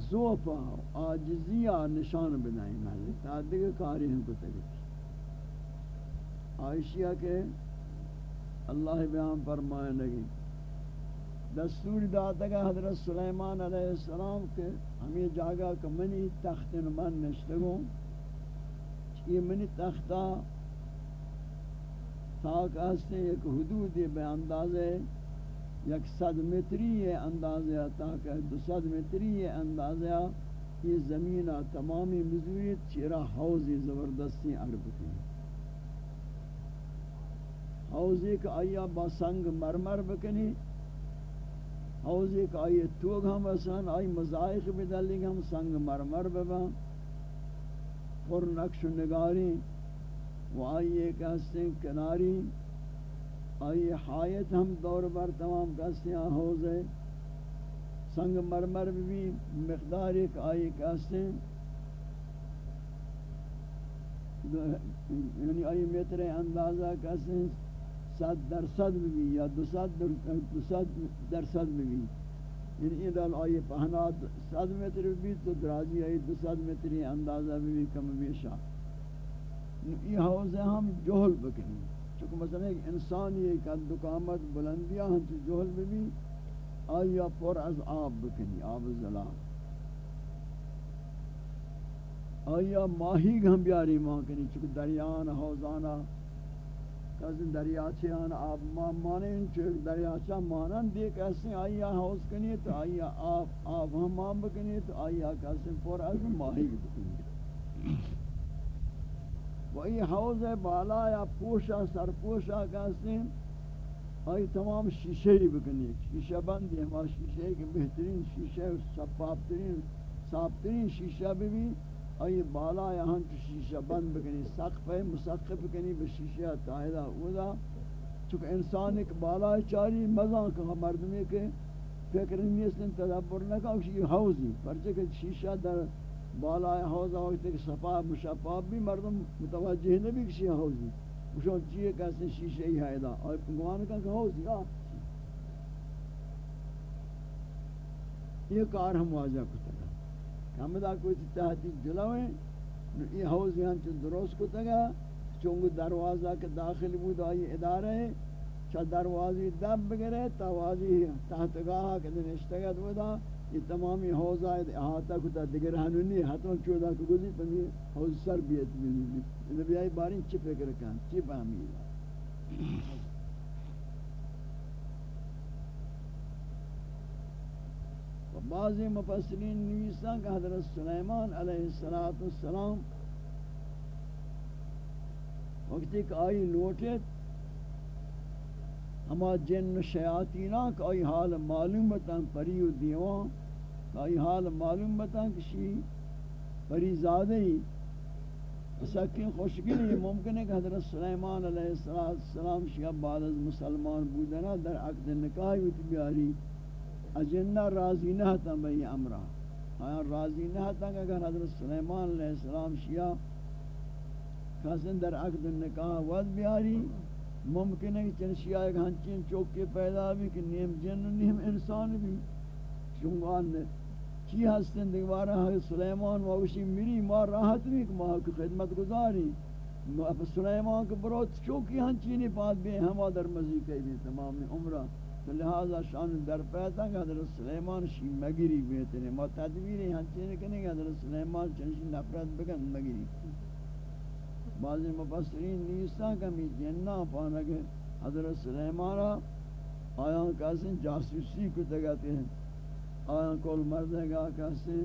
زوفا آجزیہ نشان بنائی محلی تادگی کاری ہم کو تگی عائشیہ کے اللہ بیان فرمائے لگی دستور داتا گا حضرت سلیمان علیہ السلام کے ہمیں جاگا کہ منی تخت من نشتگوں یہ منی تختہ تاک ہستے ایک حدود بے اندازے یک صد متری ہے اندازہ تاک دو صد متری ہے اندازہ یہ زمین تمامی مزوریت چیرہ حوضی زبردستی عرب کی حوضی کا آیا با سنگ مرمر بکنی حوضی کا آیا توگ ہم وسان آئی مزائق بدلی ہم سنگ مرمر ببا۔ پر نقش نگاری، و آئیے کہتے ہیں کناری آئیے حایت ہم دور بر تمام کہتے ہیں حوض ہے سنگ مرمر بھی مقدار ایک آئیے کہتے یعنی آئی میتر اندازہ کہتے ہیں۔ درصد بھی یا دو ست درصد بھی یعنی ادھال آئی پہنا ست میتر بھی تو درازی آئی دو ست میتر اندازہ بھی کم بیشا یہ حوض ہم جوہل بکنی چونکہ مثلا ایک انسانی ایک دکامت بلندیاں ہم چو جوہل بھی آیا پر از آب بکنی، آب زلال۔ آیا ماہی ہم بیاری ماں کنی چونکہ دریان حوضانا کسی دریاچے آن آب ماں مانے، ان چونکہ دریاچہ مانن دیکھ ایسے آیا حوض کنی، تو آیا آب آب ہم ماں بکنی، تو آیا کسی پر از ماہی بکنی۔ وہی حوض بالا یا پوشا سر پوشا کہتے ہیں آئی تمام شیشے ہی بکنی شیشہ بند ہے ہمارا شیشے کے بہترین شیشہ شفاف ترین صاف ترین شیشہ بھی بھی۔ آئی بالا یہاں تو شیشہ بند بکنی سقف ہے، مسقف بکنی بشیشہ تاہدہ اودا چونکہ انسان ایک بالا چاری مزان کا مردمی کے فکر نہیں اس نے تدبر نہ کہا، کہ یہ حوض ہی پرچہ کہ شیشہ در بالا حوض وقت کہ صفا مشفاف بھی مردم متوجہ نبی کسی حوض بھی مشان چیئے کہتے شیشہ ہی ہے دا اور گوان کا کہ حوض یا یہ کار ہم واجہ کو تگا ہم دا کوئی تحتی جلویں یہ حوض یہاں چھ درست کو تگا چونگو دروازہ کے داخل بود آئی ادارہ ہے چھ دروازی دب بگرے توازی تحت گاہا کے دن اشتگت بودا یہ تمامی حوض آئے احاطہ کتا دیگر ہنونی حتما چودہ کو گزی پنی حوض سر بیت بیلی یہ بھی آئی بارین چی فکر کن؟ چی پہمی بعض مفسرین نویسان کہ حضرت سلیمان علیہ السلام وقتی کہ آئی لوٹت ہما جن شیاطینہ کہ آئی حال معلوم بتاں پری و دیوان آئی حال معلوم بتاں کشی پری زادہ ہی سکین خوشگلی یہ ممکن ہے کہ حضرت سلیمان علیہ السلام شیعہ بعد از مسلمان بودنا در عقد نکاح ہوتی بیاری۔ اجنہ راضی نہ تھا بھئی امرہ۔ آیا راضی نہ تھا کہ اگر حضرت سلیمان علیہ السلام شیعہ کسن در عقد نکاح ود بیاری، ممکن ہے کہ چن شیعہ ایک ہنچین چوکے پیدا بھی، کہ نیم جن نیم انسان بھی۔ چونگان نے چی ہستن دیوارا حضرت سلیمان واشی میری ما راحت بھی کہ ماں کی خدمت گزاری سلیمان کے بروت چوکی ہنچینی پاس بھی ہما در مزید بھی تمام عمرہ تو لہذا شان در پیتا کہ حضرت سلیمان شی مگری بیتنے ما تدبیری ہنچین کنے کہ حضرت سلیمان چنشی نفرت بکن مگری بعضی مفسرین نیستا کمی جنہ پانا کہ حضرت سلیمان آیاں کہاسن جاسوسی کو تگاتے ہیں آیاں کول مردگا کہاسن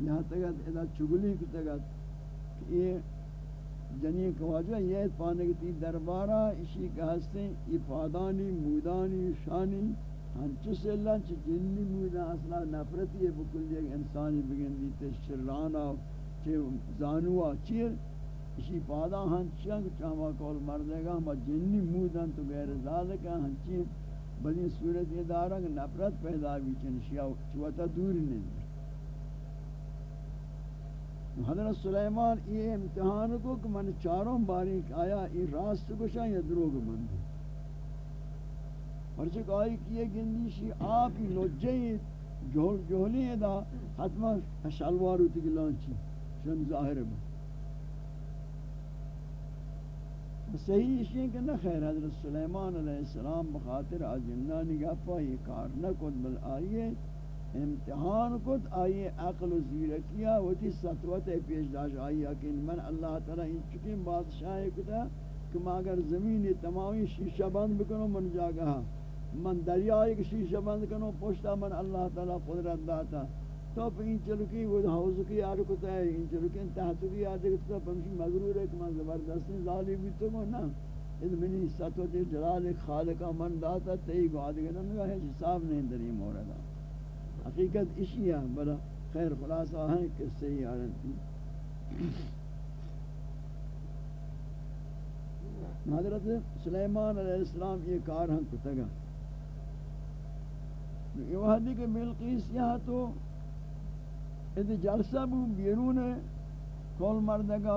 یہاں تگت ادا چگلی کو تگت یہ جنی کواجہ یہ پانے کی تی دربارہ، اسی کا ہستے افادانی، مودانی، شانی، ہنچو سے اللہ چھ جنی مودا اصلا نفرتی ہے، بکل ایک انسانی بگن دیتے شرانا چھ زانوا چیر اسی پادا ہنچنگ چاہما کول مردے گا ہما جنی مودان تو غیر زادہ ذالکا ہنچی بلی صورت یہ دارا کہ نفرت پیدا بھی چنشیا چوتا دوری نہیں حضرت سلیمان یہ امتحان کو کہ من چاروں باری آیا، یہ راست گوشا یا دروگ مند پرچک آئی کیے گندیشی آپ ہی لوجہی جہل جہلی دا، حتما شلوارو تکی لانچی شن ظاہر با صحیح اشیاء کہ نہ خیر حضرت سلیمان علیہ السلام بخاطر آجنہ نگفہ یہ کار نہ کن بل آئیے امتحان کت آئی عقل و زیرکیا و تی سطوت پیش داشت آئی کہ من اللہ تعالی ان چکیم بادشاہ کتا کہ میں اگر زمین تمامی شیشہ بند بکنو من جاگا من دریائی شیشہ بند کنو پوشتا من اللہ تعالی قدرت داتا۔ تو پہ ان چلکی وہ حوض کی، آر کتا ہے ان چلکی تحت کی آر کتا پمشی مغرور ہے کہ من زبردستی ظالی بھی تو نا اس منی سطوت جلال خالقہ من داتا تی گو آدھگا نمگا ہے جی حساب نہیں دری موردہ حقیقت اسی ہے، بڑا خیر خلاصہ ہے کہ صحیح آرن حضرت سلیمان علیہ السلام یہ کار ہم کتگا یہ وحدی کہ بلقیس یہاں تو ادھ جلسہ بو، بیرون کول مردگا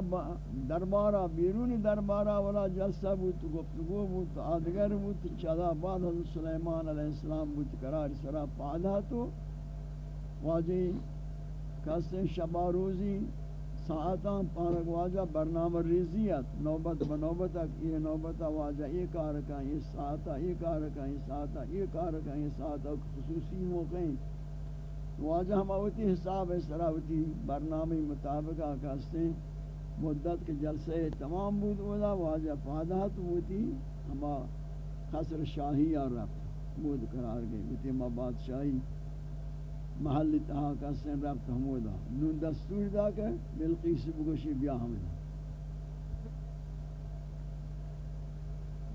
دربارہ، بیرونی دربارہ والا جلسہ بو، تو گفتگو بو، تو آدگر بو، تو چلا بعد حضرت سلیمان علیہ السلام بو، تو قرار سرا پادا تو واجی کسی شبا روزی ساعتاں پانک واجہ برنامہ ریزیت نوبت بنوبت اک، یہ نوبت واجہ یہ کارکاں، یہ ساعتہ یہ کارکاں، یہ ساعتہ یہ کارکاں، یہ ساعتہ خصوصی موقعیں واجہ ہم آوتی حساب اس طرح ہوتی برنامہ مطابق آکاستے مدت کے جلسے تمام بود اولا، واجہ پادات ہوتی، ہما خسر شاہی اور رفت، بود قرار گئی۔ ہوتی ہما بادشاہی، محل تہا کا سن رفت حمودا نون دستور دا کہ بلقیس بگوشی بیا ہمیں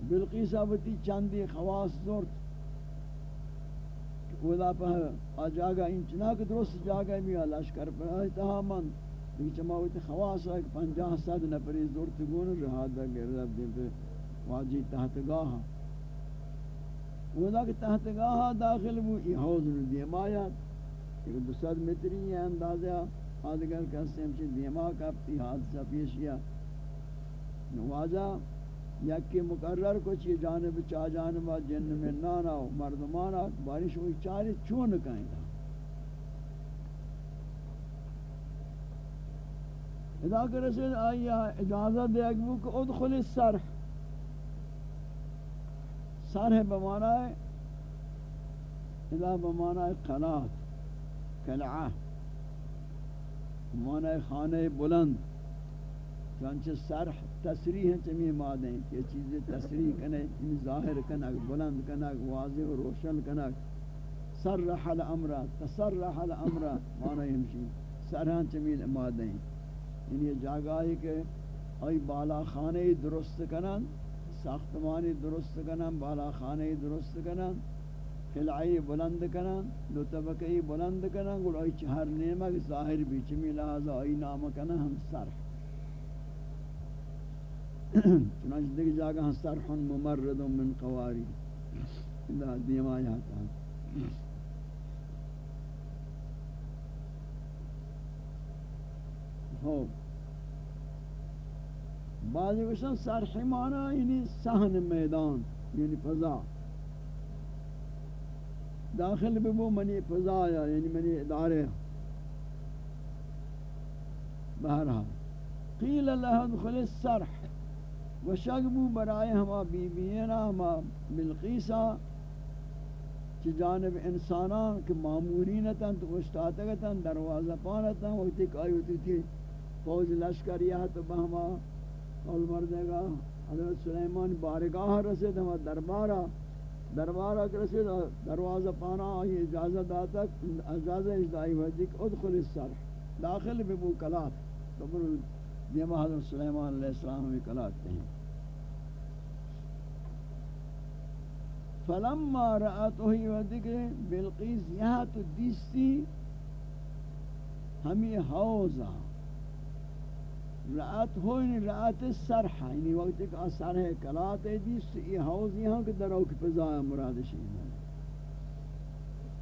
بلقیس آبتی چندی خواص زورت۔ اولا پہ آجاگا انچنا کہ درست جاگا بیا لشکر پر آئی من لیکن چما ہوتی ہے کہ پنجاہ صد نفری زورت گون رہا دا گردب دیم پہ واجی تحت گاہا اولا کہ تحت داخل بو ای حوض ردیم آیات ایک دو دوسر متری ہے اندازہ۔ آدھگر کہتے ہیں کہ دیما کا اپنی حادثہ پیشیا نوازہ یا کہ مقرر کو چی جانب چا جانب جن میں نہ نہ مردمان بارش ہوئی چارے چون کہیں گا؟ ادا کر سے آیا اجازت دے اگو کہ ادخل السر سر ہے بمانا ہے ادا بمانا ہے قلعہ قلعہ۔ بمانا بلند۔ چانچہ سرح تصریح چمی مادیں کہ چیزیں تصریح کنے، چمی ظاہر کنک، بلند کنک، واضح و روشن کنک۔ سرح الامر تصرح الامر مانا ہمشی۔ سرحان چمی مادیں یعنی جاگہ ہے کہ ای بالا خانے درست کنن، ساختمانی درست کنن، بالا خانے درست کنن خلعی بلند کنن دو طبقی بلند کنن، گل ای چہر نیمک، ظاہر بھی چمی لہذا ای نام کنن ہم سرح۔ چنانچہ دیکھ جاگہ ہم سرح ممرد من قواری اللہ دیما یہاں ہو بعضی وشن سرح مانا یعنی سہن میدان یعنی فضا۔ داخل ببو منی فضا یا یعنی منی ادارے۔ بہرحال۔ قیل لها ادخل السرح۔ وشگبو برائے ہما بی بینا ہما بلقیسا چی جانب انسانان کہ معمورینتا تو اشتاتگتا دروازہ پانتا وقتی کہ آئیوتی تھی فوج لشکریہ تو بہما قول مردے گا، حضرت سلیمان بارگاہ رسید، ہما دربارہ دربارہ رسید، دروازہ پانا، آئی اجازت داتا اجازت اجدائی وحدی کہ ادخل السرح داخل ببو کلات تو برو حضرت سلیمان علیہ السلام ہمیں کلاتے ہیں فلما رأت ہوئی بلقیس یہاں تو دیستی ہمیں حوضہ رعت ہوئی رعت سرح. یعنی وقت ایک اثر ہے کلات ہے دیس یہ حوض یہاں کے درو کی فضا مراد شہید ہے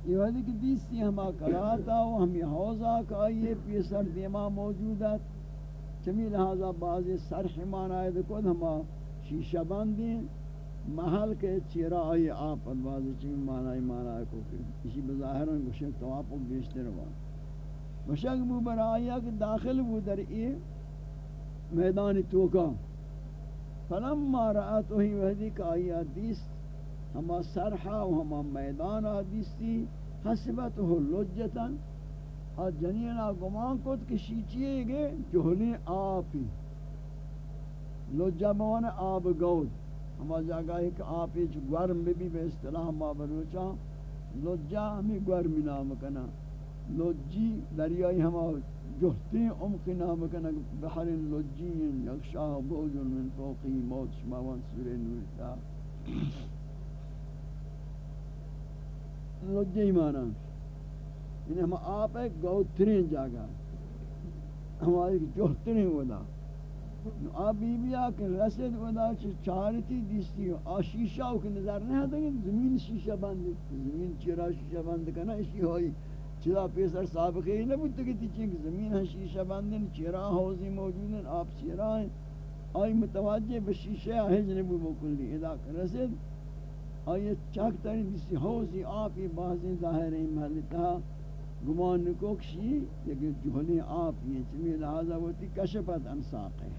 یہ وقت کہ دیس یہ ہما کلاتا و ہم یہ حوض آکا یہ پیسر دیما موجود ہے چمی لہذا بعض سرح مانا ہے دیکھو ہما شیشہ بندی محل کے چیرہ آئی آپ بعض چمی مانا ہے مانا ہے کوئی اسی بظاہران گوشک توافق بیشتر ہوا مشک بو بر برآیا کہ داخل بو در یہ میدان توکا۔ فلما رأت وہی وحدی کا آئی حدیث، ہما سرحا و ہما میدان حدیثی حسبته لجتا۔ اور جنینا گمان کت کہ شیچیے گے جہلی آپی۔ لجہ بوانا آب گود۔ ہما جاگہ ہے کہ آپی چھ گرم بھی بے اصطلاح ما بروچا لجہ ہمیں گرمی نام کنا۔ لجی دریائی ہما جہتی عمق نام کنک بحر لجین یکشاہ بوج من فوقی موت شماوان سور نور تا لجی مانا۔ یعنی ہم آپ ایک گوترین جاگا ہماری جہترین ودا آپ بی بی آکے رسد ودا چارتی دیستی آشیشہ کی نظر نہیں ہے زمین شیشہ بند، زمین چرا شیشہ بند کنا اسی ہوئی. چرا پیسر سابقی ہی نبود تو کہتی چنک زمین ہے شیشہ بندن چرا حوضی موجود ہیں، آپ چرا ہیں. آئی متوجہ بشیشہ آہج نبو بکلی ادا کر رسید آئی چاک ترین دیسی حوضی آپ ہی بعضی ظاہر ہیں محلتا گمان نکوکشی، لیکن جہلی آپ یہ چمی لہذا ہوتی کشپت انساق ہے۔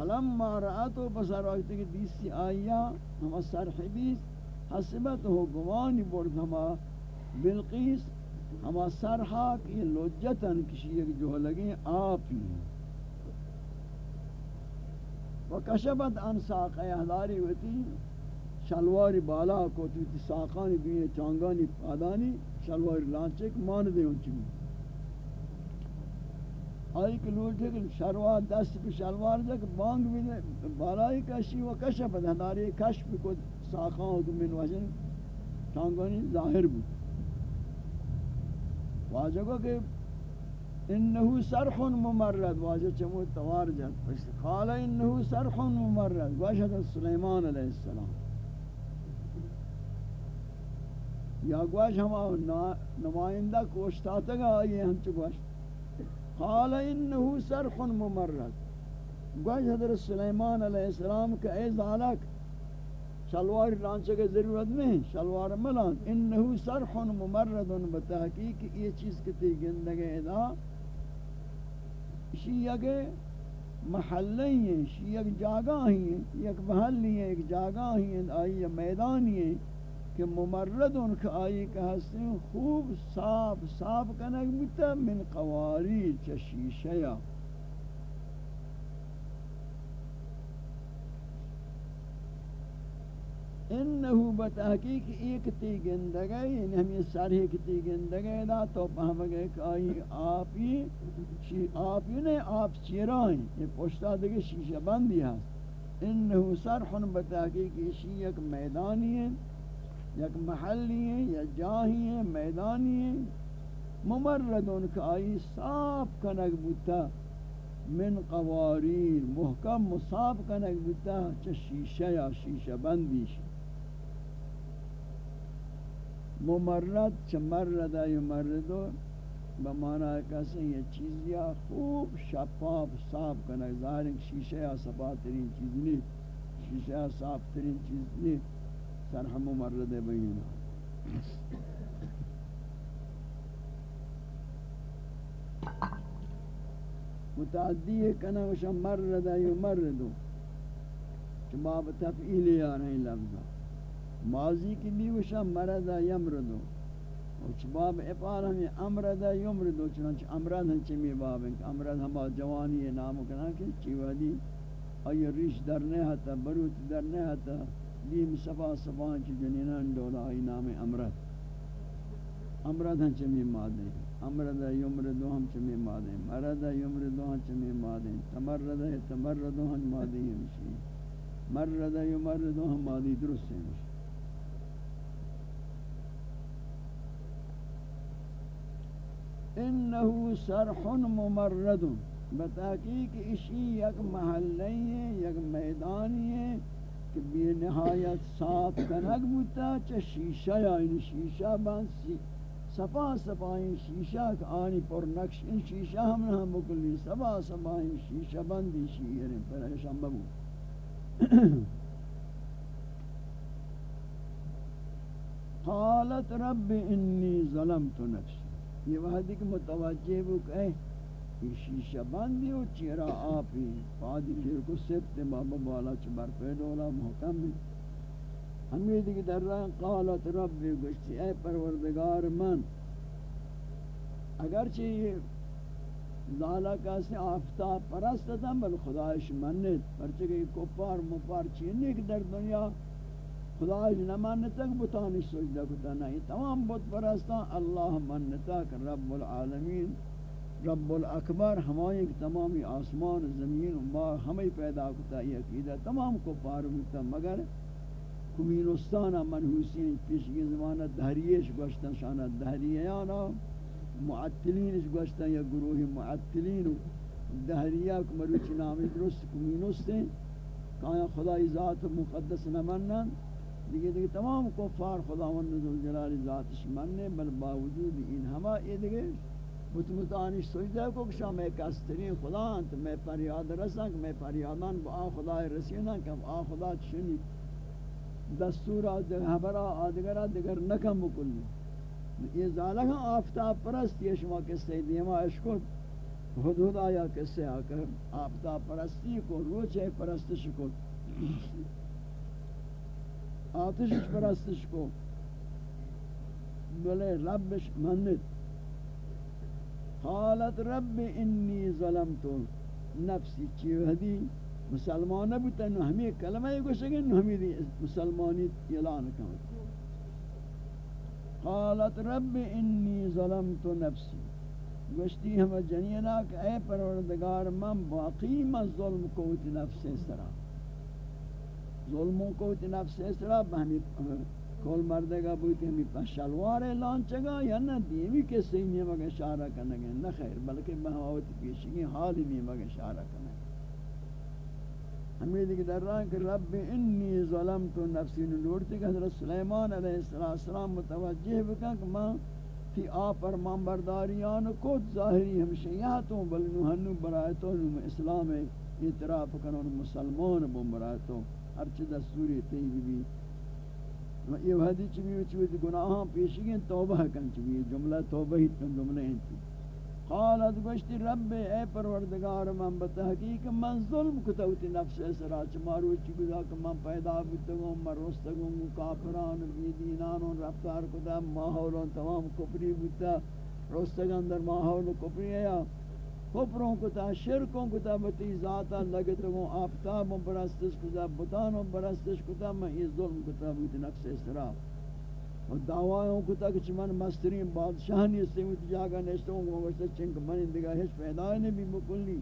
فلما رأتو بسر وقت کہ دیسی آیا ہم سرحبیس حسبت ہو گمانی برد ہما بلقیس ہما سرحا کی لجتن کسی ایک جو لگیں آپ ہی و کشبت ان ساقہ احداری ہوتی شلواری بالا کو تو ساقانی دنیا چانگانی پادانی، شلواری لانچے کہ مان دے انچی میں آئی کہ لوٹے کہ شلوار دست پہ شلوار جا بانگ بھی دے بالائی کشی و کشبت احداری کشف کو ساقان ہوتی من وجن چانگانی ظاہر بود۔ واجہ کو کہ انہو سرح ممرد، واجہ چمو توار جات پشت قال انہو سرح ممرد واشد سلیمان علیہ السلام۔ یا گواش ہم نمائندہ کوشتاتا گا، آئیے ہم چو گواش۔ قال انہو سرح ممرد. گواش حضرت سلیمان علیہ السلام کہ اے ذالک شلوار لانچے کے ضرورت نہیں، شلوار ملان انہو سرح ممرد بتحقیق یہ چیز کتی گندگے ادا شیعہ کے محلی ہیں شیعہ جاگاہ ہیں، یک محلی ہیں، ایک جاگاہ ہیں، آئی میدانی ہیں. کہ ممرد ان کا آئی کہ ہستیں خوب صاف صاف کنک بتا من قواری چشیشیا انہو بتحقیق ایک تی گندگے یعنی ہم یہ سارے ایک تی گندگے دا تو پہم گئے کہ آئی آپ ہی چی آپ ہی نے آپ چیرائیں، یہ پوشتا دے شیشہ بندی ہے انہو سرحن بتحقیق یہ ایک میدانی ہے یک محلی ہے یا جاہی ہے میدانی ہے ممردون کا آئی صاف کنک بوتا، من قواریر، محکم مصاب کنک بوتا چا شیشہ یا شیشہ بندی شیشہ ممرد چمرد یمردو بمانا کسی یہ چیز یا خوب شفاف، صاف کنک ظاہر ہے شیشہ یا صفا ترین چیز نہیں شیشہ یا صاف ترین چیز نہیں سرحم ممرد بینا متعدی کنا وشا مرد یمردو چما بتفعیلی یا نہیں لفظہ ماضی کی بھی وشا مرد یمردو وچ باب افعال ہمیں امرد یمردو چنانچہ امرد ہن چمی باب ہیں۔ امرد ہما جوانی نام کنا کہ چیوادی ای ریش در نہیں ہتا بروت در نہیں ہتا دیم صفا صفان چی جنینان دولا ای نام امرد امرد ہن چمی مادے امرد یمردو ہم چمی مادے مرد یمردو ہم چمی مادے تمرد تمردو ہم مادے ہمشی مرد یمردو ہم مادی درست ہمشی انہو سرح ممرد. بتحقیق اشی یک محلی ہے یک میدانی ہے کہ بی نہایت صاف کنک بوتا چا شیشہ یا ان شیشہ بانسی صفا صفا صفائیں شیشہ آنی پر نقش ان شیشہ ہم نہ مکلی. صفا صفا صفائیں شیشہ بندی شیئر پر ببو [COUGHS] قالت رب انی ظلمت نفسی. یہ وحدی کہ متوجہ بو کہ یہ شیشہ بندی ہو چیرا آپی پادی پیر کو سبت بابا بالا چبر پیدولا محکم ہے۔ ہمیں دیکھ در رہا قالت رب گشتی اے پروردگار من، اگرچہ یہ لالا کسی آفتاب پرست تھا، بل خدایش منت، پرچہ کہ کفار مفار چینی کہ در دنیا خدای نمان تک بتانی سجدہ کتا نہیں تمام بت پرستان اللہ من تک رب العالمین رب الاکبر ہمائی تمامی آسمان، زمین ما ہمیں پیدا کتا یہ عقیدہ تمام کو پار ہوتا مگر کمینستان منحوسین پیشگی زمانہ دہریش گوشتن شانہ دہریانا معطلینش گوشتن یا گروہ معطلین دہریہ کمروچی نامی درست کمینستین کہاں خدای ذات مقدس نمانن دیگه دیگه تمام کفار خداوند ذوالجلال ذاتش مننے بل باوجود این ہما یہ دیگه متمتانش سجدہ کو کہ میں کسترین خدا انت میں فریاد رساں میں فریادان با آ خدا رسینا کہ آ خدا چنی دستور خبر آدگرا دیگر نکم بکلی یہ ظالہ آفتاب پرست یہ شما کسی دیما اشکت حدود آیا کسی آکر آفتاب پرستی کو روچے پرستش کو آتش پرستش کو بلے ربش منت حالت رب انی ظلمتو نفسی چی حدی مسلمان بودتا نو ہمیں کلمہ یہ گوشتگی نو ہمیں مسلمانی اعلان کرتا قالت رب انی ظلمت نفسی۔ گوشتی ہم جنینا کہ اے پروردگار، من باقی من ظلم کوت نفس سرا۔ ظلموں کو نفس اسرا بہمی کول مردے گا بوئی کہ ہمیں پشلوار اعلان چگا یا نہ دیمی کے صحیح نہیں مگا اشارہ کرنے گے۔ نہ خیر، بلکہ بہاوت پیشگی حالی نہیں مگا اشارہ کرنے ہمیں دیکھ در رہا کہ رب انی ظلمت نفسی۔ نلوڑتی کہ حضرت سلیمان علیہ السلام متوجہ بکا کہ ماں فی آپ پر مان کود ظاہری ہمشیاتوں بل نوحنو برایتوں اسلام اعتراف کنون مسلمان بم برایتوں ہر چی دستوری تیگی بھی یہ وحدی چی بھی چی بھی گناہاں پیشگین توبہ کن چی بھی، جملہ توبہ ہی تن جملہ ہیں تھی۔ قالت گوشتی رب، اے پروردگار، من بتحقیق من ظلم کتوتی نفس اسرا چمارو چی گدا کہ من پیدا بودتگوں من رستگوں کافران، بیدینان، رفتار کتا ماحولون تمام کپری بودتا رستگان در ماحول کپری ہے کفروں کتا شرکوں کتا بتی ذاتا لگتگوں آفتابوں برستش کتا بطانوں برستش کتا من یہ ظلم کتا بودتی نفس اسرا اور دعوائیوں کو تا تک چمن مسترین بادشاہ نہیں سے وہ جاگا نشتوں کو گوشت چنک من دیگا ہیچ پیدا نہیں بھی مکلی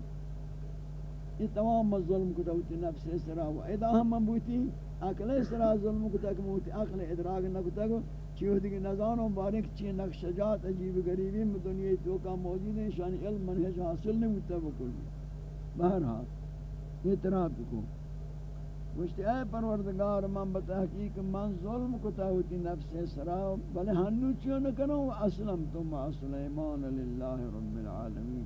یہ تمام ظلم کو تک نفس اسرا و ادا ہم بوتی عقل اسرا ظلم کو تا تک موتی عقل ادراک نہ کو تک چیو دیگی نظانوں بارک چی نقشجات عجیب غریبی میں دنیا تو کا موجود ہیں شان علم منہج حاصل نہیں ہوتا بکلی بہرحال اعتراف کو گوشتی اے پروردگار، من بتحقیق من ظلم کتا ہوتی نفس سرا، بلے ہنو چیو نکنو اسلم تو ما سلیمان للہ رب العالمین۔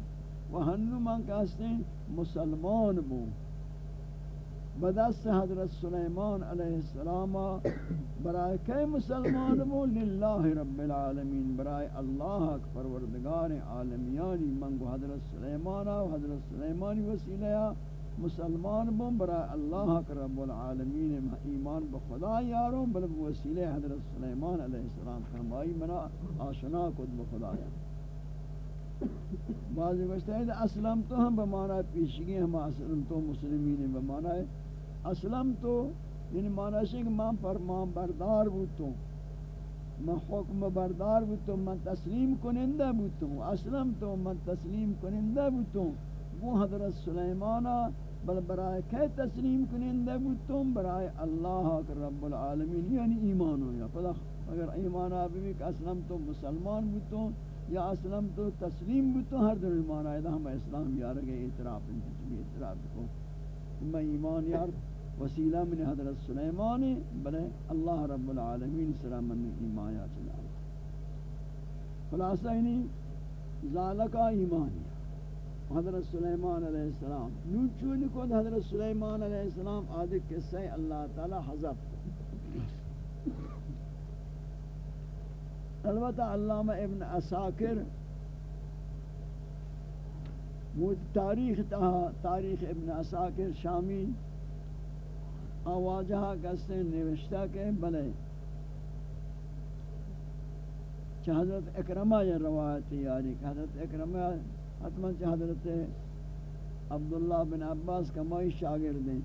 و ہنو من کہستے ہیں، مسلمان بو۔ بدست حضرت سلیمان علیہ السلام برائے کئی مسلمان بو للہ رب العالمین، برائے اللہ پروردگار عالمیانی من کو حضرت سلیمان و حضرت سلیمانی وسیلہ مسلمان بم برای اللہ رب العالمین ایمان بخدا یاروں بل وسیلہ حضرت سلیمان علیہ السلام فرمائی، منا آشنا کد بخدا یاروں بعضی گوشتا ہے اسلام تو ہم، بمانا پیشگی ہم اسلام تو مسلمین، بمانا ہے۔ اسلام تو یعنی مانا ہے کہ من فرمان بردار بوتوں من حکم بردار بوتوں من تسلیم کنندہ بوتوں اسلام تو من تسلیم کنندہ بوتوں وہ حضرت سلیمانہ بل برائے کہ تسلیم کنندہ بودتم؟ برائے اللہ رب العالمین یعنی ایمان ہو یا پدا اگر ایمان آبی کہ اسلام تو مسلمان بودتم، یا اسلام تو تسلیم بودتم، ہر در ایمان آئے ہم اسلام یار گئے اعتراف انتجمی اعتراف کو میں ایمان یار وسیلہ من حضرت سلیمانی، بلے اللہ رب العالمین سلام من ایمان یا چلا خلاصہ یعنی ذالکہ ایمانی۔ حضرت سلیمان علیہ السلام نو چونی کو حضرت سلیمان علیہ السلام آدھے قصہ اللہ تعالی حضب البتہ علامہ ابن اساکر وہ تاریخ تہا، تاریخ ابن اساکر شامی آواجہ کسے نوشتہ کے بلے۔ چہ حضرت اکرمہ یہ روایت یاری کہ حضرت اکرمہ حتما حضرت عبداللہ بن عباس کا مائی شاگرد ہیں۔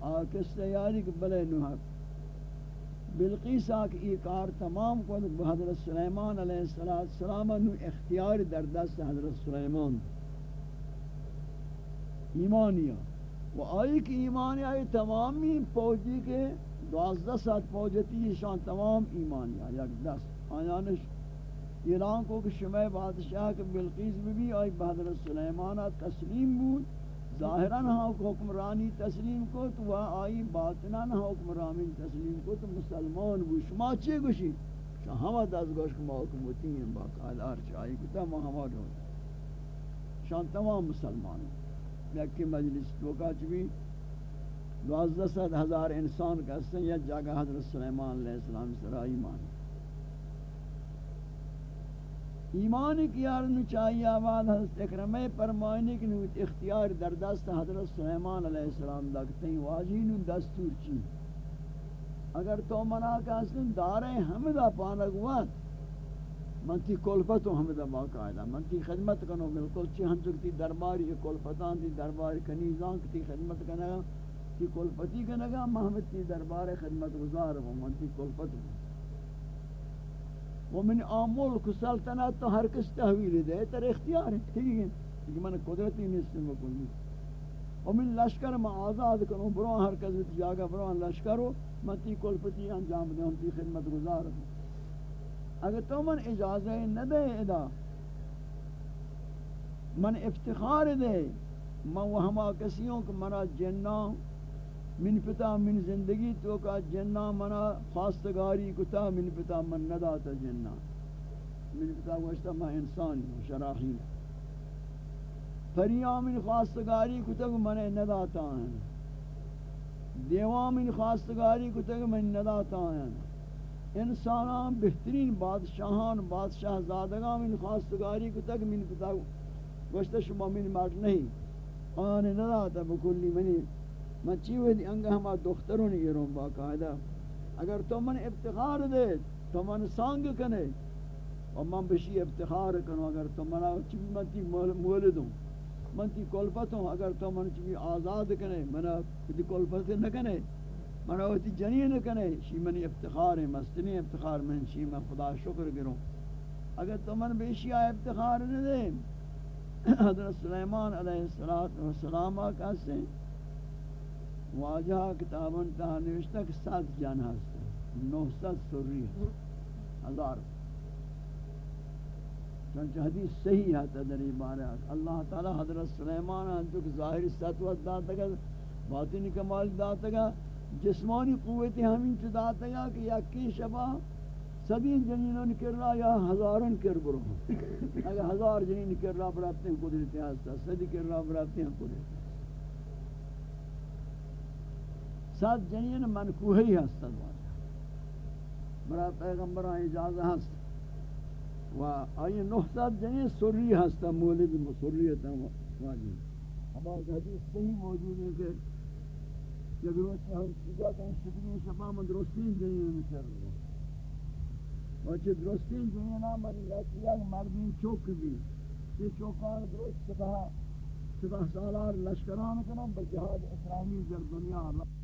آکس تیاری کہ بلے نوحق بلقیس آکھ ای کار تمام کو حضرت سلیمان علیہ السلام نو اختیار در دست حضرت سلیمان۔ ایمانیہ و آئی کہ ایمانی آئی تمامی پوجی کے دوازدہ سات پوجتی شان تمام ایمانیہ یک دست آیانش ایران کو کہ شمع بادشاہ کے بلقیس بھی بھی آئی بہدر سلیمانہ تسلیم بود۔ ظاہراً ہاں حکمرانی تسلیم کو، تو وہ آئی، باطناً ہاں حکمرانی تسلیم کو، تو مسلمان بود۔ شما چی گوشی؟ شاہ ہمہ دست گوش کما حکمتی ہیں باقاعدہ آرچ آئی کتا ما ہمہ شان تمام مسلمان یکی مجلس توکا چوی، دوازدہ ست ہزار انسان کا سن یا جاگہ حضرت سلیمان علیہ السلام سرائی مانی ایمان۔ کی نو چاہیے آباد حضرت اکرمہ فرمائنے کی نوت اختیار در دست حضرت سلیمان علیہ السلام دکتے ہیں واجی نو دستور چی اگر تو منا کا حسن دارے حمدہ پانگوات منتی کلفتو حمدہ باقاعدہ منتی خدمت کنو بالکل چی ہم چکتی درباری کلفتان دی درباری کنیزان کتی خدمت کنگا تی کلفتی کنگا محمد تی دربار خدمت گزار ہوں منتی کلفتو ومن آمول کو سلطنت تو ہر کس تحویل دے، تر اختیار ہے ٹھیک ہے کہ من قدرتی نہیں۔ مکنی ومن لشکر ما آزاد کروں برو ہر کس جاگا برو لشکر ہو من تی کل پتی انجام دے، ہم تی خدمت گزار ہوں۔ اگر تو من اجازہ نہ دے ادا، من افتخار دے، من وہ ہما کسیوں کہ منا جنہ من پتا من زندگی تو کا جنہ منا خواستگاری کتا، من پتا من نداتا جنہ۔ من پتا گوشتا میں انسانی ہوں شراحی پریا من خواستگاری کتا من نداتا ہیں۔ دیوان من خواستگاری کتا من نداتا ہیں۔ انسانان بہترین بادشاہان، بادشاہ زادگان من خواستگاری کو تک من پتا گوشتا شما من مرد نہیں آن نداتا بکلی منی. من چی دی انگا ہما دخترون ایرون باقاعدہ اگر تو من افتخار دے تو من سانگ کنے اور من بشی افتخار کنو اگر تو من چی من تی مولدوں من تی کلفتوں اگر تو من چی آزاد کنے من تی کلپت کلفت نکنے من اوتی جنین کنے شی من افتخار ہے، مستنی افتخار، من شی من خدا شکر کروں اگر تو من بیشی آئے افتخار نہ دے۔ حضرت سلیمان علیہ السلام کا سے، واجہ کتابن تہا نوشتہ کہ سات جان ہستے نو ست سری ہزار۔ چنچہ حدیث صحیح ہے تدری بارہ اللہ تعالی حضرت سلیمان جو کہ ظاہری ستوت داتا گا، باطنی کمال داتا گا۔ جسمانی قوت ہمیں چدا تیا کہ یا کی شبا صدین جنینوں کر رہا یا ہزاروں کر برو اگر ہزار جنین کر رہا براتے ہیں قدرت ہستا صدی کر رہا براتے ہیں قدرت صد جنین منکوہی ہستا برا پیغمبران اجازہ ہست۔ و آئی نہ صد جنین سری ہستا مولد مسریتا واجب۔ ہمارا حدیث صحیح موجود ہے کہ یک روز من درستین دنیا مکر رہا وچہ درستین مردین چوک بی چه چوکان درست سپاہ سپاہ سالار لشکران کنم بجہاد اسلامی در دنیا اللہ